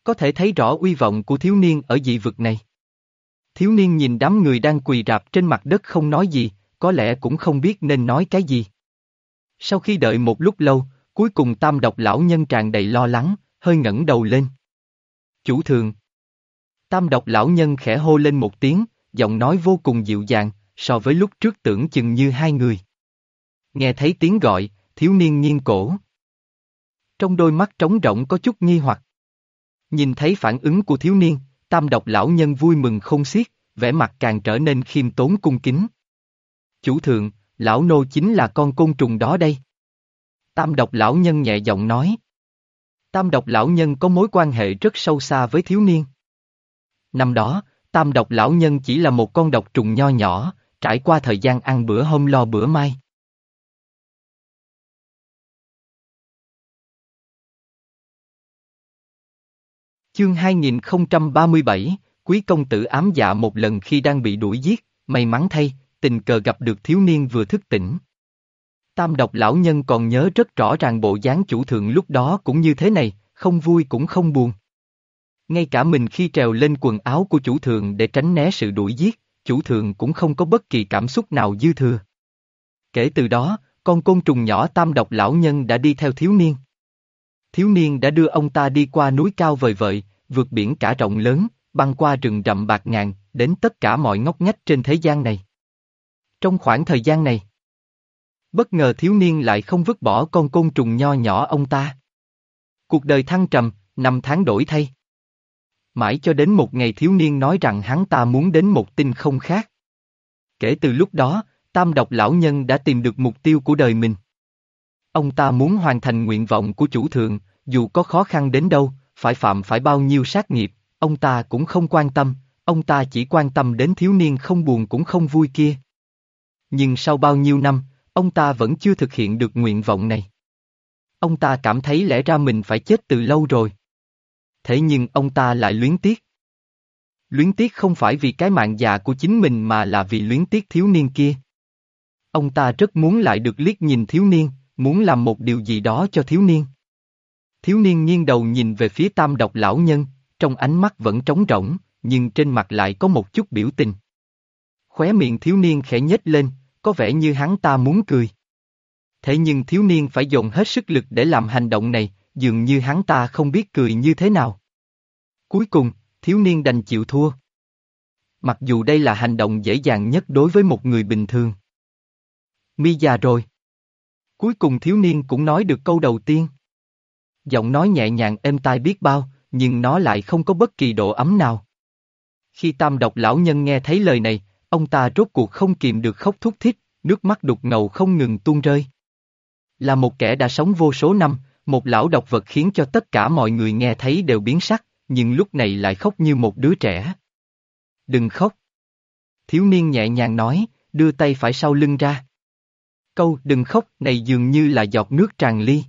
Có thể thấy rõ uy vọng của thiếu niên ở dị vực này. Thiếu niên nhìn đám người đang quỳ rạp trên mặt đất không nói gì, có lẽ cũng không biết nên nói cái gì. Sau khi đợi một lúc lâu, cuối cùng tam độc lão nhân tràn đầy lo lắng, hơi ngẩng đầu lên. Chủ thường. Tam độc lão nhân khẽ hô lên một tiếng, giọng nói vô cùng dịu dàng, so với lúc trước tưởng chừng như hai người. Nghe thấy tiếng gọi, thiếu niên nghiêng cổ. Trong đôi mắt trống rỗng có chút nghi hoặc. Nhìn thấy phản ứng của thiếu niên, tam độc lão nhân vui mừng không xiết, vẻ mặt càng trở nên khiêm tốn cung kính. Chủ thượng, lão nô chính là con côn trùng đó đây. Tam độc lão nhân nhẹ giọng nói. Tam độc lão nhân có mối quan hệ rất sâu xa với thiếu niên. Năm đó, tam độc lão nhân chỉ là một con độc trùng nho nhỏ, trải qua thời gian ăn bữa hôm lo bữa mai. Chương 2037, Quý công tử ám dạ một lần khi đang bị đuổi giết, may mắn thay, tình cờ gặp được thiếu niên vừa thức tỉnh. Tam độc lão nhân còn nhớ rất rõ ràng bộ dáng chủ thượng lúc đó cũng như thế này, không vui cũng không buồn. Ngay cả mình khi trèo lên quần áo của chủ thượng để tránh né sự đuổi giết, chủ thượng cũng không có bất kỳ cảm xúc nào dư thừa. Kể từ đó, con côn trùng nhỏ tam độc lão nhân đã đi theo thiếu niên. Thiếu niên đã đưa ông ta đi qua núi cao vời vợi, vượt biển cả rộng lớn, băng qua rừng rậm bạc ngàn, đến tất cả mọi ngóc ngách trên thế gian này. Trong khoảng thời gian này, bất ngờ thiếu niên lại không vứt bỏ con côn trùng nho nhỏ ông ta. Cuộc đời thăng trầm, năm tháng đổi thay. Mãi cho đến một ngày thiếu niên nói rằng hắn ta muốn đến một tinh không khác. Kể từ lúc đó, tam độc lão nhân đã tìm được mục tiêu của đời mình. Ông ta muốn hoàn thành nguyện vọng của chủ thượng, dù có khó khăn đến đâu, phải phạm phải bao nhiêu sát nghiệp, ông ta cũng không quan tâm, ông ta chỉ quan tâm đến thiếu niên không buồn cũng không vui kia. Nhưng sau bao nhiêu năm, ông ta vẫn chưa thực hiện được nguyện vọng này. Ông ta cảm thấy lẽ ra mình phải chết từ lâu rồi. Thế nhưng ông ta lại luyến tiếc. Luyến tiếc không phải vì cái mạng già của chính mình mà là vì luyến tiếc thiếu niên kia. Ông ta rất muốn lại được liếc nhìn thiếu niên, muốn làm một điều gì đó cho thiếu niên. Thiếu niên nghiêng đầu nhìn về phía tam độc lão nhân, trong ánh mắt vẫn trống rỗng, nhưng trên mặt lại có một chút biểu tình. Khóe miệng thiếu niên khẽ nhếch lên, có vẻ như hắn ta muốn cười. Thế nhưng thiếu niên phải dồn hết sức lực để làm hành động này, dường như hắn ta không biết cười như thế nào. Cuối cùng, thiếu niên đành chịu thua. Mặc dù đây là hành động dễ dàng nhất đối với một người bình thường. Mi già rồi. Cuối cùng thiếu niên cũng nói được câu đầu tiên. Giọng nói nhẹ nhàng êm tai biết bao, nhưng nó lại không có bất kỳ độ ấm nào. Khi tam độc lão nhân nghe thấy lời này, ông ta rốt cuộc không kìm được khóc thúc thích, nước mắt đục ngầu không ngừng tuôn rơi. Là một kẻ đã sống vô số năm, một lão độc vật khiến cho tất cả mọi người nghe thấy đều biến sắc, nhưng lúc này lại khóc như một đứa trẻ. Đừng khóc. Thiếu niên nhẹ nhàng nói, đưa tay phải sau lưng ra. Câu đừng khóc này dường như là giọt nước tràn ly.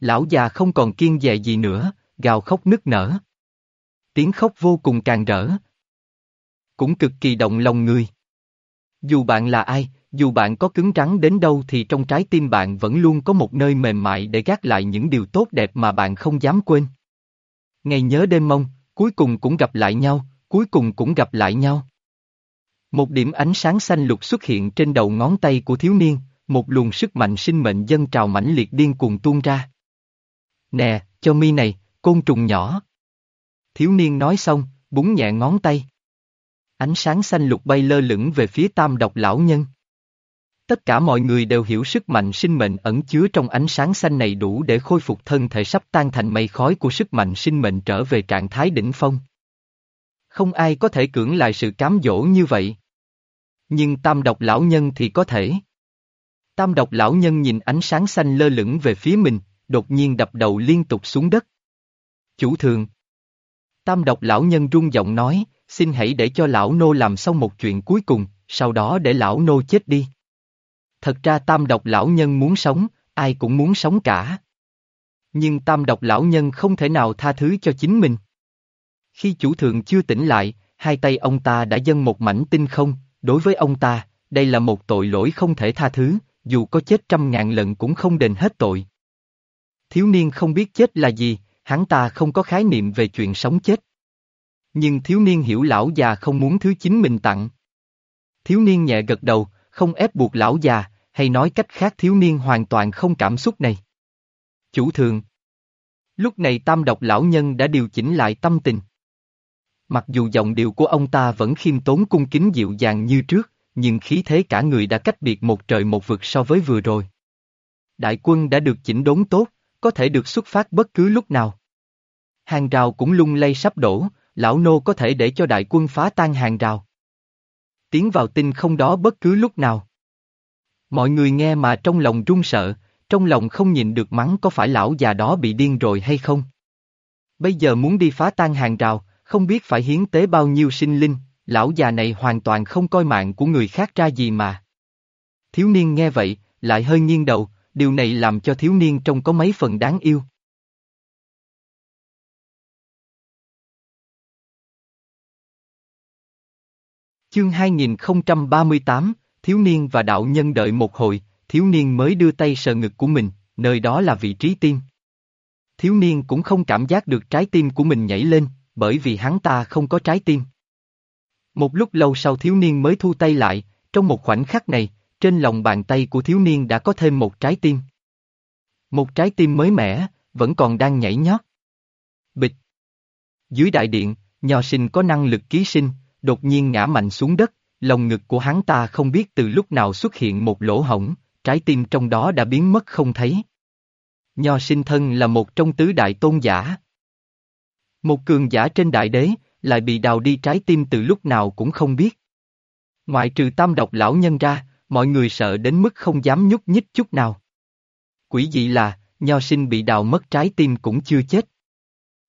Lão già không còn kiên dè gì nữa, gào khóc nức nở. Tiếng khóc vô cùng càng rỡ. Cũng cực kỳ động lòng người. Dù bạn là ai, dù bạn có cứng rắn đến đâu thì trong trái tim bạn vẫn luôn có một nơi mềm mại để gác lại những điều tốt đẹp mà bạn không dám quên. Ngày nhớ đêm mong, cuối cùng cũng gặp lại nhau, cuối cùng cũng gặp lại nhau. Một điểm ánh sáng xanh lục xuất hiện trên đầu ngón tay của thiếu niên, một luồng sức mạnh sinh mệnh dân trào mãnh liệt điên cuồng tuôn ra. Nè, cho mi này, côn trùng nhỏ. Thiếu niên nói xong, búng nhẹ ngón tay. Ánh sáng xanh lục bay lơ lửng về phía tam độc lão nhân. Tất cả mọi người đều hiểu sức mạnh sinh mệnh ẩn chứa trong ánh sáng xanh này đủ để khôi phục thân thể sắp tan thành mây khói của sức mạnh sinh mệnh trở về trạng thái đỉnh phong. Không ai có thể cưỡng lại sự cám dỗ như vậy. Nhưng tam độc lão nhân thì có thể. Tam độc lão nhân nhìn ánh sáng xanh lơ lửng về phía mình, đột nhiên đập đầu liên tục xuống đất. Chủ thường. Tam độc lão nhân rung giọng nói, xin hãy để cho lão nô làm xong một chuyện cuối cùng, sau đó để lão nô chết đi. Thật ra tam độc lão nhân muốn sống, ai cũng muốn sống cả. Nhưng tam độc lão nhân không thể nào tha thứ cho chính mình. Khi chủ thượng chưa tỉnh lại, hai tay ông ta đã dâng một mảnh tinh không, đối với ông ta, đây là một tội lỗi không thể tha thứ, dù có chết trăm ngàn lần cũng không đền hết tội. Thiếu niên không biết chết là gì, hắn ta không có khái niệm về chuyện sống chết. Nhưng thiếu niên hiểu lão già không muốn thứ chính mình tặng. Thiếu niên nhẹ gật đầu, không ép buộc lão già, hay nói cách khác thiếu niên hoàn toàn không cảm xúc này. Chủ thường. Lúc này tam độc lão nhân đã điều chỉnh lại tâm tình. Mặc dù giọng điệu của ông ta vẫn khiêm tốn cung kính dịu dàng như trước, nhưng khí thế cả người đã cách biệt một trời một vực so với vừa rồi. Đại quân đã được chỉnh đốn tốt, có thể được xuất phát bất cứ lúc nào. Hàng rào cũng lung lay sắp đổ, lão nô có thể để cho đại quân phá tan hàng rào. Tiến vào tinh không đó bất cứ lúc nào. Mọi người nghe mà trong lòng run sợ, trong lòng không nhìn được mắng có phải lão già đó bị điên rồi hay không. Bây giờ muốn đi phá tan hàng rào, không biết phải hiến tế bao nhiêu sinh linh, lão già này hoàn toàn không coi mạng của người khác ra gì mà. Thiếu niên nghe vậy, lại hơi nghiêng đầu, điều này làm cho thiếu niên trông có mấy phần đáng yêu. Chương 2038, Thiếu niên và đạo nhân đợi một hồi, thiếu niên mới đưa tay sờ ngực của mình, nơi đó là vị trí tim. Thiếu niên cũng không cảm giác được trái tim của mình nhảy lên, bởi vì hắn ta không có trái tim. Một lúc lâu sau thiếu niên mới thu tay lại, trong một khoảnh khắc này, trên lòng bàn tay của thiếu niên đã có thêm một trái tim. Một trái tim mới mẻ, vẫn còn đang nhảy nhót. Bịch. Dưới đại điện, nho sinh có năng lực ký sinh, đột nhiên ngã mạnh xuống đất, lòng ngực của hắn ta không biết từ lúc nào xuất hiện một lỗ hổng, trái tim trong đó đã biến mất không thấy. Nho sinh thân là một trong tứ đại tôn giả. Một cường giả trên đại đế, lại bị đào đi trái tim từ lúc nào cũng không biết. Ngoại trừ tam độc lão nhân ra, mọi người sợ đến mức không dám nhúc nhích chút nào. Quỷ dị là, nho sinh bị đào mất trái tim cũng chưa chết.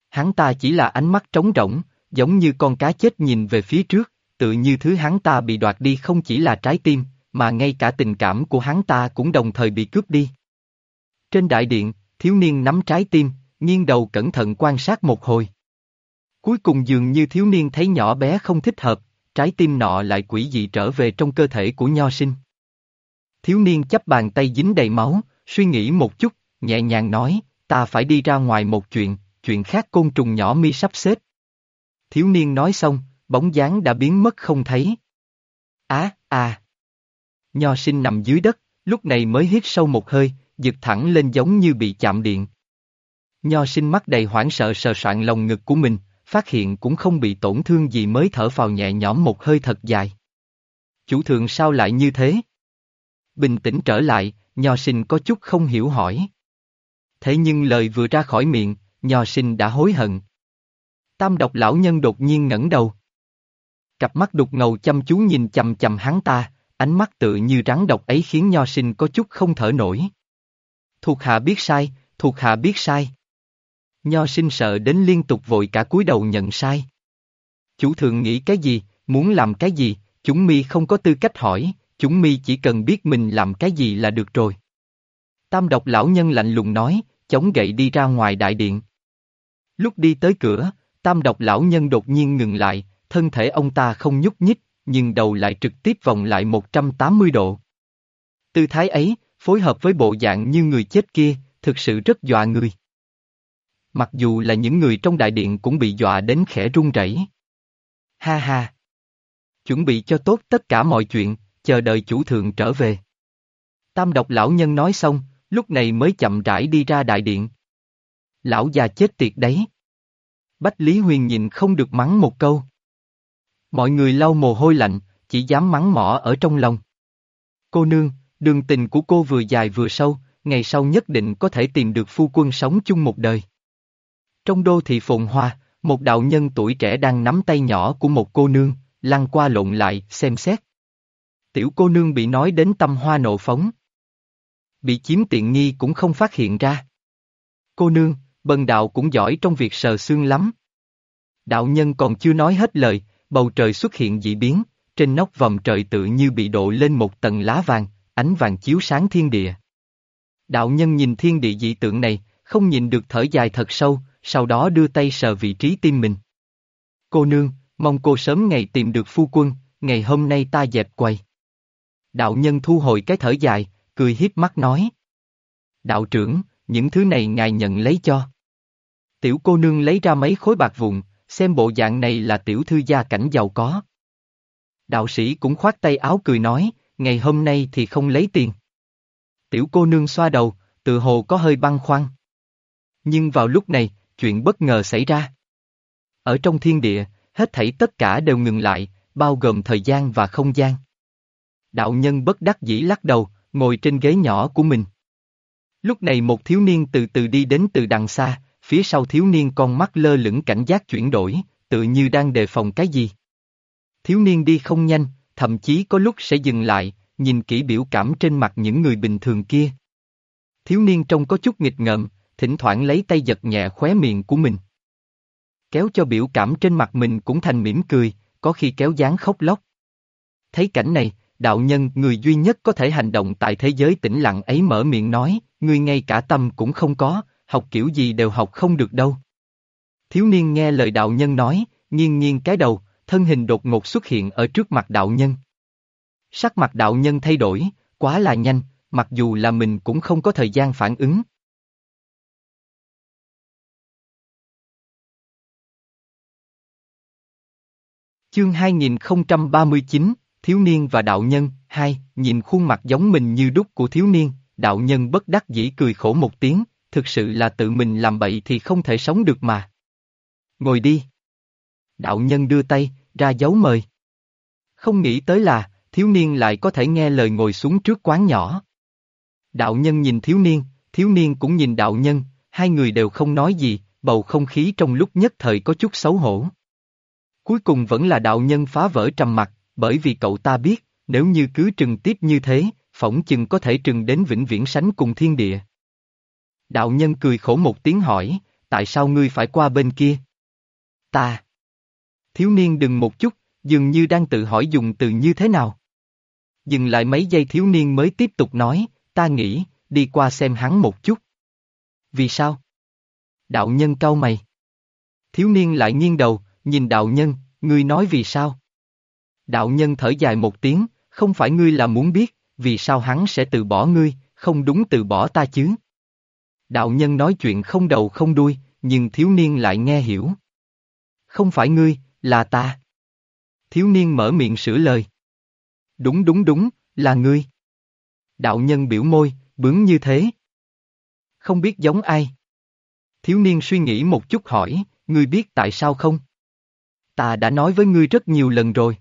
Hắn ta chỉ là ánh mắt trống rỗng, giống như con cá chết nhìn về phía trước, tự như thứ hắn ta bị đoạt đi không chỉ là trái tim, mà ngay cả tình cảm của hắn ta cũng đồng thời bị cướp đi. Trên đại điện, thiếu niên nắm trái tim, nghiêng đầu cẩn thận quan sát một hồi. Cuối cùng dường như thiếu niên thấy nhỏ bé không thích hợp, trái tim nọ lại quỷ dị trở về trong cơ thể của nho sinh. Thiếu niên chấp bàn tay dính đầy máu, suy nghĩ một chút, nhẹ nhàng nói, ta phải đi ra ngoài một chuyện, chuyện khác côn trùng nhỏ mi sắp xếp. Thiếu niên nói xong, bóng dáng đã biến mất không thấy. Á, à, Nho sinh nằm dưới đất, lúc này mới hít sâu một hơi, giật thẳng lên giống như bị chạm điện. Nho sinh mắt đầy hoảng sợ sờ soạn lồng ngực của mình, phát hiện cũng không bị tổn thương gì mới thở vào nhẹ nhõm một hơi thật dài. Chủ thượng sao lại như thế? Bình tĩnh trở lại, nho sinh có chút không hiểu hỏi. Thế nhưng lời vừa ra khỏi miệng, nho sinh đã hối hận. Tam độc lão nhân đột nhiên ngẩng đầu. Cặp mắt đục ngầu chăm chú nhìn chầm chầm hắn ta, ánh mắt tự như rắn độc ấy khiến nho sinh có chút không thở nổi. Thuộc hạ biết sai, thuộc hạ biết sai. Nho sinh sợ đến liên tục vội cả cúi đầu nhận sai. Chủ thượng nghĩ cái gì, muốn làm cái gì, chúng mi không có tư cách hỏi, chúng mi chỉ cần biết mình làm cái gì là được rồi. Tam độc lão nhân lạnh lùng nói, chống gậy đi ra ngoài đại điện. Lúc đi tới cửa, tam độc lão nhân đột nhiên ngừng lại, thân thể ông ta không nhúc nhích, nhưng đầu lại trực tiếp vòng lại 180 độ. Tư thái ấy, phối hợp với bộ dạng như người chết kia, thực sự rất dọa người. Mặc dù là những người trong đại điện cũng bị dọa đến khẽ run rẩy. Ha ha! Chuẩn bị cho tốt tất cả mọi chuyện, chờ đợi chủ thượng trở về. Tam độc lão nhân nói xong, lúc này mới chậm rãi đi ra đại điện. Lão già chết tiệt đấy. Bách Lý Huyền nhìn không được mắng một câu. Mọi người lau mồ hôi lạnh, chỉ dám mắng mỏ ở trong lòng. Cô nương, đường tình của cô vừa dài vừa sâu, ngày sau nhất định có thể tìm được phu quân sống chung một đời. Trong đô thị phồn hoa, một đạo nhân tuổi trẻ đang nắm tay nhỏ của một cô nương, lăn qua lộn lại, xem xét. Tiểu cô nương bị nói đến tâm hoa nộ phóng. Bị chiếm tiện nghi cũng không phát hiện ra. Cô nương, bần đạo cũng giỏi trong việc sờ xương lắm. Đạo nhân còn chưa nói hết lời, bầu trời xuất hiện dị biến, trên nóc vòng trời tự như bị độ lên một tầng lá vàng, ánh vàng chiếu sáng thiên địa. Đạo nhân nhìn thiên địa dị tượng này, không nhìn được thở dài thật sâu, sau đó đưa tay sờ vị trí tim mình. Cô nương, mong cô sớm ngày tìm được phu quân, ngày hôm nay ta dẹp quầy. Đạo nhân thu hồi cái thở dài, cười hiếp mắt nói. Đạo trưởng, những thứ này ngài nhận lấy cho. Tiểu cô nương lấy ra mấy khối bạc vụn, xem bộ dạng này là tiểu thư gia cảnh giàu có. Đạo sĩ cũng khoát tay áo cười nói, ngày hôm nay thì không lấy tiền. Tiểu cô nương xoa đầu, tự hồ có hơi băng khoăn. Nhưng vào lúc này, chuyện bất ngờ xảy ra. Ở trong thiên địa, hết thảy tất cả đều ngừng lại, bao gồm thời gian và không gian. Đạo nhân bất đắc dĩ lắc đầu, ngồi trên ghế nhỏ của mình. Lúc này một thiếu niên từ từ đi đến từ đằng xa, phía sau thiếu niên con mắt lơ lửng cảnh giác chuyển đổi, tự như đang đề phòng cái gì. Thiếu niên đi không nhanh, thậm chí có lúc sẽ dừng lại, nhìn kỹ biểu cảm trên mặt những người bình thường kia. Thiếu niên trông có chút nghịch ngợm, thỉnh thoảng lấy tay giật nhẹ khóe miệng của mình. Kéo cho biểu cảm trên mặt mình cũng thành mỉm cười, có khi kéo dáng khóc lóc. Thấy cảnh này, đạo nhân người duy nhất có thể hành động tại thế giới tĩnh lặng ấy mở miệng nói, ngươi ngay cả tâm cũng không có, học kiểu gì đều học không được đâu. Thiếu niên nghe lời đạo nhân nói, nghiêng nghiêng cái đầu, thân hình đột ngột xuất hiện ở trước mặt đạo nhân. Sắc mặt đạo nhân thay đổi, quá là nhanh, mặc dù là mình cũng không có thời gian phản ứng. Chương 2039, Thiếu niên và đạo nhân, hai, nhìn khuôn mặt giống mình như đúc của thiếu niên, đạo nhân bất đắc dĩ cười khổ một tiếng, thực sự là tự mình làm bậy thì không thể sống được mà. Ngồi đi. Đạo nhân đưa tay, ra dấu mời. Không nghĩ tới là, thiếu niên lại có thể nghe lời ngồi xuống trước quán nhỏ. Đạo nhân nhìn thiếu niên, thiếu niên cũng nhìn đạo nhân, hai người đều không nói gì, bầu không khí trong lúc nhất thời có chút xấu hổ. Cuối cùng vẫn là đạo nhân phá vỡ trầm mặt, bởi vì cậu ta biết, nếu như cứ trừng tiếp như thế, phỏng chừng có thể trừng đến vĩnh viễn sánh cùng thiên địa. Đạo nhân cười khổ một tiếng hỏi, tại sao ngươi phải qua bên kia? Ta. Thiếu niên đừng một chút, dường như đang tự hỏi dùng từ như thế nào. Dừng lại mấy giây thiếu niên mới tiếp tục nói, ta nghĩ, đi qua xem hắn một chút. Vì sao? Đạo nhân cau mày. Thiếu niên lại nghiêng đầu, nhìn đạo nhân, ngươi nói vì sao? Đạo nhân thở dài một tiếng, không phải ngươi là muốn biết, vì sao hắn sẽ từ bỏ ngươi, không đúng từ bỏ ta chứ. Đạo nhân nói chuyện không đầu không đuôi, nhưng thiếu niên lại nghe hiểu. Không phải ngươi, là ta. Thiếu niên mở miệng sửa lời. Đúng đúng đúng, là ngươi. Đạo nhân biểu môi, bướng như thế. Không biết giống ai. Thiếu niên suy nghĩ một chút hỏi, ngươi biết tại sao không? Ta đã nói với ngươi rất nhiều lần rồi.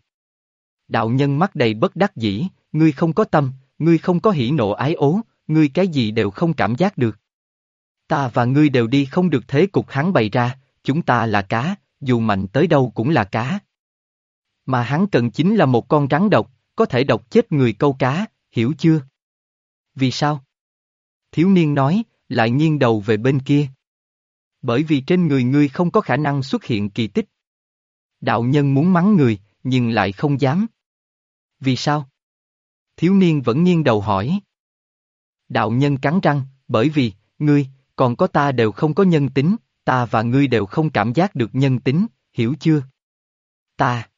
Đạo nhân mắt đầy bất đắc dĩ, ngươi không có tâm, ngươi không có hỉ nộ ái ố, ngươi cái gì đều không cảm giác được. Ta và ngươi đều đi không được thế cục hắn bày ra, chúng ta là cá, dù mạnh tới đâu cũng là cá. Mà hắn cần chính là một con rắn độc, có thể độc chết người câu cá, hiểu chưa? Vì sao? Thiếu niên nói, lại nghiêng đầu về bên kia. Bởi vì trên người ngươi không có khả năng xuất hiện kỳ tích. Đạo nhân muốn mắng người, nhưng lại không dám. Vì sao? Thiếu niên vẫn nghiêng đầu hỏi. Đạo nhân cắn răng, bởi vì, ngươi, còn có ta đều không có nhân tính, ta và ngươi đều không cảm giác được nhân tính, hiểu chưa? Ta.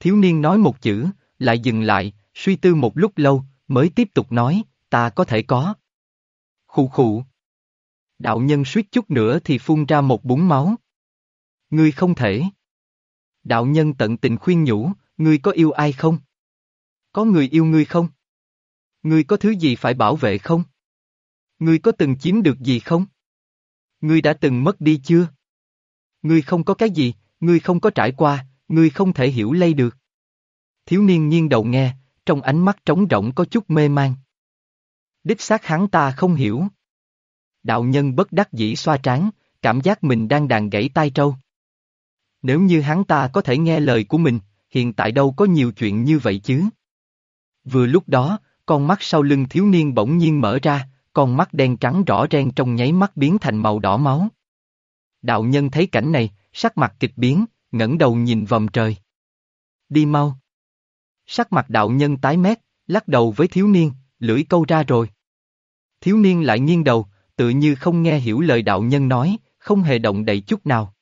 Thiếu niên nói một chữ, lại dừng lại, suy tư một lúc lâu, mới tiếp tục nói, ta có thể có. Khụ khụ. Đạo nhân suýt chút nữa thì phun ra một búng máu. Ngươi không thể. Đạo nhân tận tình khuyên nhủ, ngươi có yêu ai không? Có người yêu ngươi không? Ngươi có thứ gì phải bảo vệ không? Ngươi có từng chiếm được gì không? Ngươi đã từng mất đi chưa? Ngươi không có cái gì, ngươi không có trải qua, ngươi không thể hiểu lây được. Thiếu niên nghiêng đầu nghe, trong ánh mắt trống rỗng có chút mê man. Đích xác hắn ta không hiểu. Đạo nhân bất đắc dĩ xoa trán, cảm giác mình đang đàn gãy tai trâu. Nếu như hắn ta có thể nghe lời của mình, hiện tại đâu có nhiều chuyện như vậy chứ. Vừa lúc đó, con mắt sau lưng thiếu niên bỗng nhiên mở ra, con mắt đen trắng rõ ren trong nháy mắt biến thành màu đỏ máu. Đạo nhân thấy cảnh này, sắc mặt kịch biến, ngẩng đầu nhìn vòng trời. Đi mau. Sắc mặt đạo nhân tái mét, lắc đầu với thiếu niên, lưỡi câu ra rồi. Thiếu niên lại nghiêng đầu, tự như không nghe hiểu lời đạo nhân nói, không hề động đậy chút nào.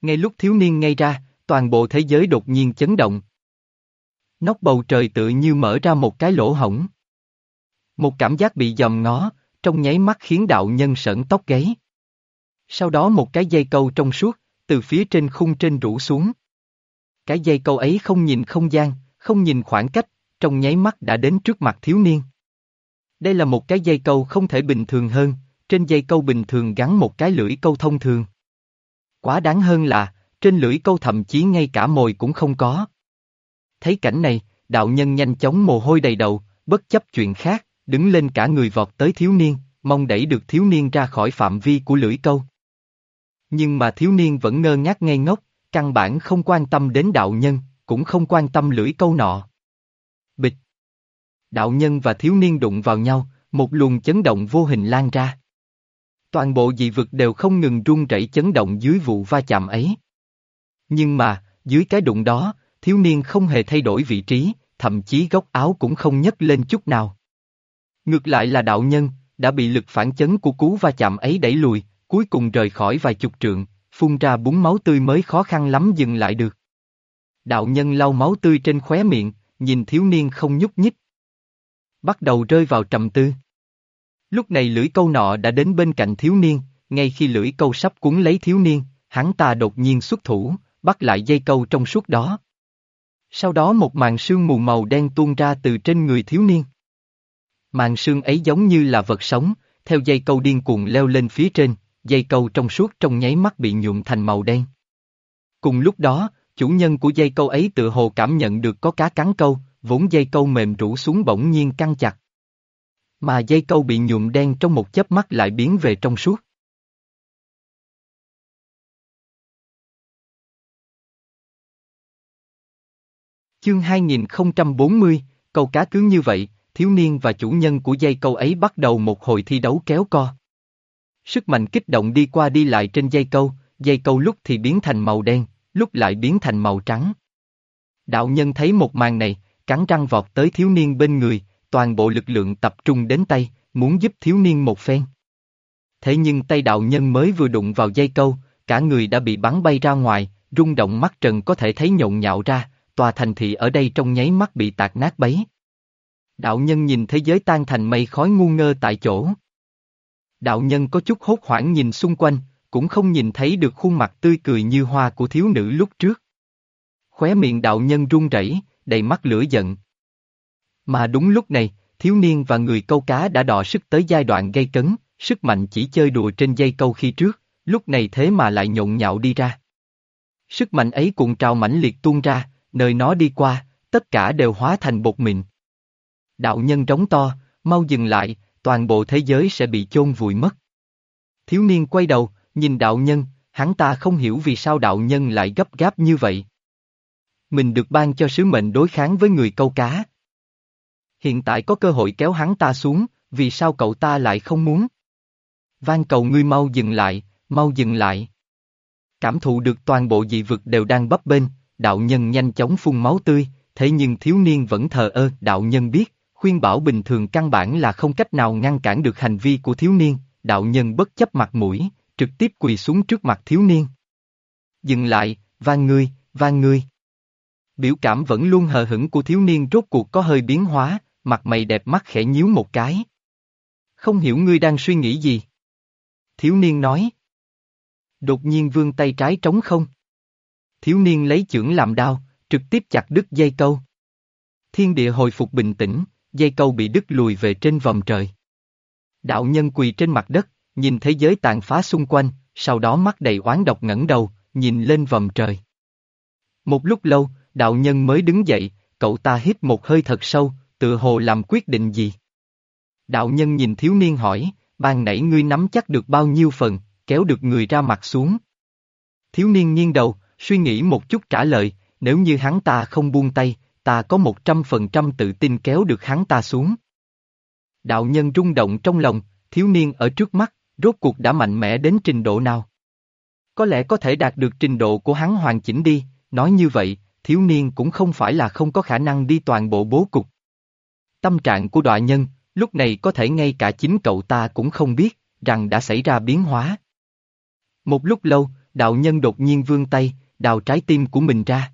Ngay lúc thiếu niên ngay ra, toàn bộ thế giới đột nhiên chấn động. Nóc bầu trời tự như mở ra một cái lỗ hổng. Một cảm giác bị dòm ngó, trong nháy mắt khiến đạo nhân sởn tóc gáy. Sau đó một cái dây câu trong suốt, từ phía trên khung trên rủ xuống. Cái dây câu ấy không nhìn không gian, không nhìn khoảng cách, trong nháy mắt đã đến trước mặt thiếu niên. Đây là một cái dây câu không thể bình thường hơn, trên dây câu bình thường gắn một cái lưỡi câu thông thường. Quá đáng hơn là, trên lưỡi câu thậm chí ngay cả mồi cũng không có. Thấy cảnh này, đạo nhân nhanh chóng mồ hôi đầy đầu, bất chấp chuyện khác, đứng lên cả người vọt tới thiếu niên, mong đẩy được thiếu niên ra khỏi phạm vi của lưỡi câu. Nhưng mà thiếu niên vẫn ngơ ngác ngây ngốc, căn bản không quan tâm đến đạo nhân, cũng không quan tâm lưỡi câu nọ. Bịch. Đạo nhân và thiếu niên đụng vào nhau, một luồng chấn động vô hình lan ra. Toàn bộ dị vực đều không ngừng rung rẩy chấn động dưới vụ va chạm ấy. Nhưng mà, dưới cái đụng đó, thiếu niên không hề thay đổi vị trí, thậm chí góc áo cũng không nhấc lên chút nào. Ngược lại là đạo nhân, đã bị lực phản chấn của cú va chạm ấy đẩy lùi, cuối cùng rời khỏi vài chục trượng, phun ra búng máu tươi mới khó khăn lắm dừng lại được. Đạo nhân lau máu tươi trên khóe miệng, nhìn thiếu niên không nhúc nhích. Bắt đầu rơi vào trầm tư. Lúc này lưỡi câu nọ đã đến bên cạnh thiếu niên, ngay khi lưỡi câu sắp cuốn lấy thiếu niên, hắn ta đột nhiên xuất thủ, bắt lại dây câu trong suốt đó. Sau đó một màn sương mù màu đen tuôn ra từ trên người thiếu niên. Màn sương ấy giống như là vật sống, theo dây câu điên cuồng leo lên phía trên, dây câu trong suốt trong nháy mắt bị nhuộm thành màu đen. Cùng lúc đó, chủ nhân của dây câu ấy tự hồ cảm nhận được có cá cắn câu, vốn dây câu mềm rũ xuống bỗng nhiên căng chặt. Mà dây câu bị nhuộm đen trong một chớp mắt lại biến về trong suốt. Chương 2040, câu cá cứ như vậy, thiếu niên và chủ nhân của dây câu ấy bắt đầu một hồi thi đấu kéo co. Sức mạnh kích động đi qua đi lại trên dây câu, dây câu lúc thì biến thành màu đen, lúc lại biến thành màu trắng. Đạo nhân thấy một màn này, cắn răng vọt tới thiếu niên bên người, toàn bộ lực lượng tập trung đến tay, muốn giúp thiếu niên một phen. Thế nhưng tay đạo nhân mới vừa đụng vào dây câu, cả người đã bị bắn bay ra ngoài, rung động mắt trần có thể thấy nhộn nhạo ra, tòa thành thị ở đây trong nháy mắt bị tạc nát bấy. Đạo nhân nhìn thế giới tan thành mây khói ngu ngơ tại chỗ. Đạo nhân có chút hốt hoảng nhìn xung quanh, cũng không nhìn thấy được khuôn mặt tươi cười như hoa của thiếu nữ lúc trước. Khóe miệng đạo nhân run rẩy, đầy mắt lửa giận. Mà đúng lúc này, thiếu niên và người câu cá đã đọ sức tới giai đoạn gây cấn, sức mạnh chỉ chơi đùa trên dây câu khi trước, lúc này thế mà lại nhộn nhạo đi ra. Sức mạnh ấy cuộn trào mãnh liệt tuôn ra, nơi nó đi qua, tất cả đều hóa thành bột mịn. Đạo nhân trống to, mau dừng lại, toàn bộ thế giới sẽ bị chôn vùi mất. Thiếu niên quay đầu, nhìn đạo nhân, hắn ta không hiểu vì sao đạo nhân lại gấp gáp như vậy. Mình được ban cho sứ mệnh đối kháng với người câu cá. Hiện tại có cơ hội kéo hắn ta xuống, vì sao cậu ta lại không muốn? Van cầu ngươi mau dừng lại, mau dừng lại. Cảm thụ được toàn bộ dị vực đều đang bấp bênh, đạo nhân nhanh chóng phun máu tươi, thế nhưng thiếu niên vẫn thờ ơ, đạo nhân biết, khuyên bảo bình thường căn bản là không cách nào ngăn cản được hành vi của thiếu niên, đạo nhân bất chấp mặt mũi, trực tiếp quỳ xuống trước mặt thiếu niên. Dừng lại, van ngươi, van ngươi. Biểu cảm vẫn luôn hờ hững của thiếu niên rốt cuộc có hơi biến hóa, mặt mày đẹp mắt khẽ nhíu một cái. Không hiểu ngươi đang suy nghĩ gì. Thiếu niên nói. Đột nhiên vương tay trái trống không. Thiếu niên lấy chưởng làm đao, trực tiếp chặt đứt dây câu. Thiên địa hồi phục bình tĩnh, dây câu bị đứt lùi về trên vòng trời. Đạo nhân quỳ trên mặt đất, nhìn thế giới tàn phá xung quanh, sau đó mắt đầy oán độc ngẩng đầu, nhìn lên vòng trời. Một lúc lâu, đạo nhân mới đứng dậy, cậu ta hít một hơi thật sâu, tự hồ làm quyết định gì. Đạo nhân nhìn thiếu niên hỏi, ban nãy ngươi nắm chắc được bao nhiêu phần, kéo được người ra mặt xuống. Thiếu niên nghiêng đầu, suy nghĩ một chút trả lời, nếu như hắn ta không buông tay, ta có một trăm phần trăm tự tin kéo được hắn ta xuống. Đạo nhân rung động trong lòng, thiếu niên ở trước mắt, rốt cuộc đã mạnh mẽ đến trình độ nào? Có lẽ có thể đạt được trình độ của hắn hoàn chỉnh đi, nói như vậy, thiếu niên cũng không phải là không có khả năng đi toàn bộ bố cục. Tâm trạng của đọa nhân, lúc này có thể ngay cả chính cậu ta cũng không biết, rằng đã xảy ra biến hóa. Một lúc lâu, đạo nhân đột nhiên vươn tay, đào trái tim của mình ra.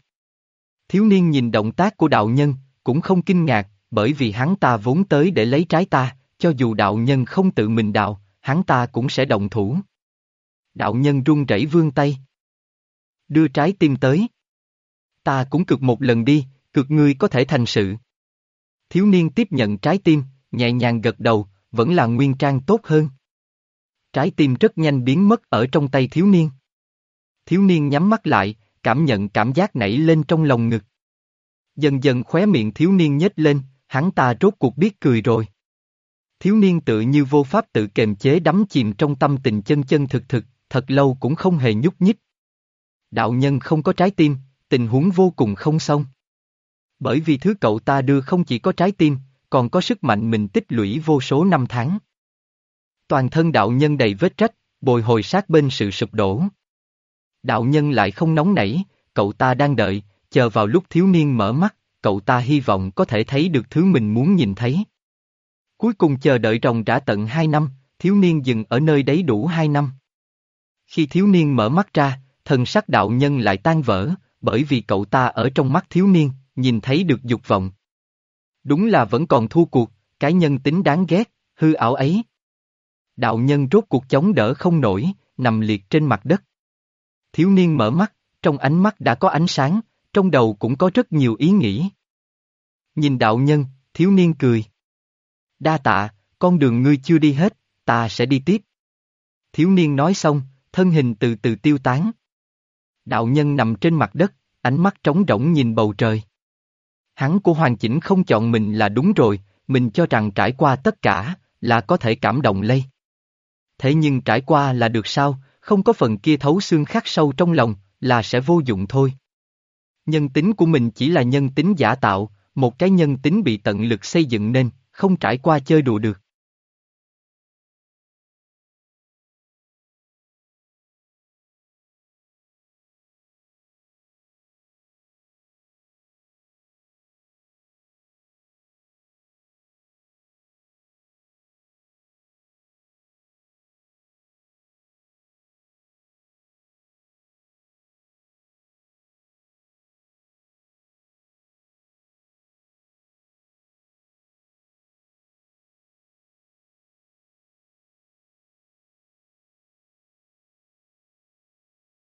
Thiếu niên nhìn động tác của đạo nhân, cũng không kinh ngạc, bởi vì hắn ta vốn tới để lấy trái ta, cho dù đạo nhân không tự mình đào, hắn ta cũng sẽ động thủ. Đạo nhân run rẩy vươn tay. Đưa trái tim tới. Ta cũng cực một lần đi, cực ngươi có thể thành sự. Thiếu niên tiếp nhận trái tim, nhẹ nhàng gật đầu, vẫn là nguyên trang tốt hơn. Trái tim rất nhanh biến mất ở trong tay thiếu niên. Thiếu niên nhắm mắt lại, cảm nhận cảm giác nảy lên trong lòng ngực. Dần dần khóe miệng thiếu niên nhếch lên, hắn ta rốt cuộc biết cười rồi. Thiếu niên tự như vô pháp tự kềm chế đắm chìm trong tâm tình chân chân thực thực, thật lâu cũng không hề nhúc nhích. Đạo nhân không có trái tim, tình huống vô cùng không xong. Bởi vì thứ cậu ta đưa không chỉ có trái tim, còn có sức mạnh mình tích lũy vô số năm tháng. Toàn thân đạo nhân đầy vết trách, bồi hồi sát bên sự sụp đổ. Đạo nhân lại không nóng nảy, cậu ta đang đợi, chờ vào lúc thiếu niên mở mắt, cậu ta hy vọng có thể thấy được thứ mình muốn nhìn thấy. Cuối cùng chờ đợi ròng rã tận hai năm, thiếu niên dừng ở nơi đấy đủ hai năm. Khi thiếu niên mở mắt ra, thần sắc đạo nhân lại tan vỡ, bởi vì cậu ta ở trong mắt thiếu niên, nhìn thấy được dục vọng. Đúng là vẫn còn thua cuộc, cái nhân tính đáng ghét, hư ảo ấy. Đạo nhân rốt cuộc chống đỡ không nổi, nằm liệt trên mặt đất. Thiếu niên mở mắt, trong ánh mắt đã có ánh sáng, trong đầu cũng có rất nhiều ý nghĩ. Nhìn đạo nhân, thiếu niên cười. Đa tạ, con đường ngươi chưa đi hết, ta sẽ đi tiếp. Thiếu niên nói xong, thân hình từ từ tiêu tán. Đạo nhân nằm trên mặt đất, ánh mắt trống rỗng nhìn bầu trời. Hắn của Hoàng Chỉnh không chọn mình là đúng rồi, mình cho rằng trải qua tất cả, là có thể cảm động lây. Thế nhưng trải qua là được sao, không có phần kia thấu xương khắc sâu trong lòng, là sẽ vô dụng thôi. Nhân tính của mình chỉ là nhân tính giả tạo, một cái nhân tính bị tận lực xây dựng nên, không trải qua chơi đùa được.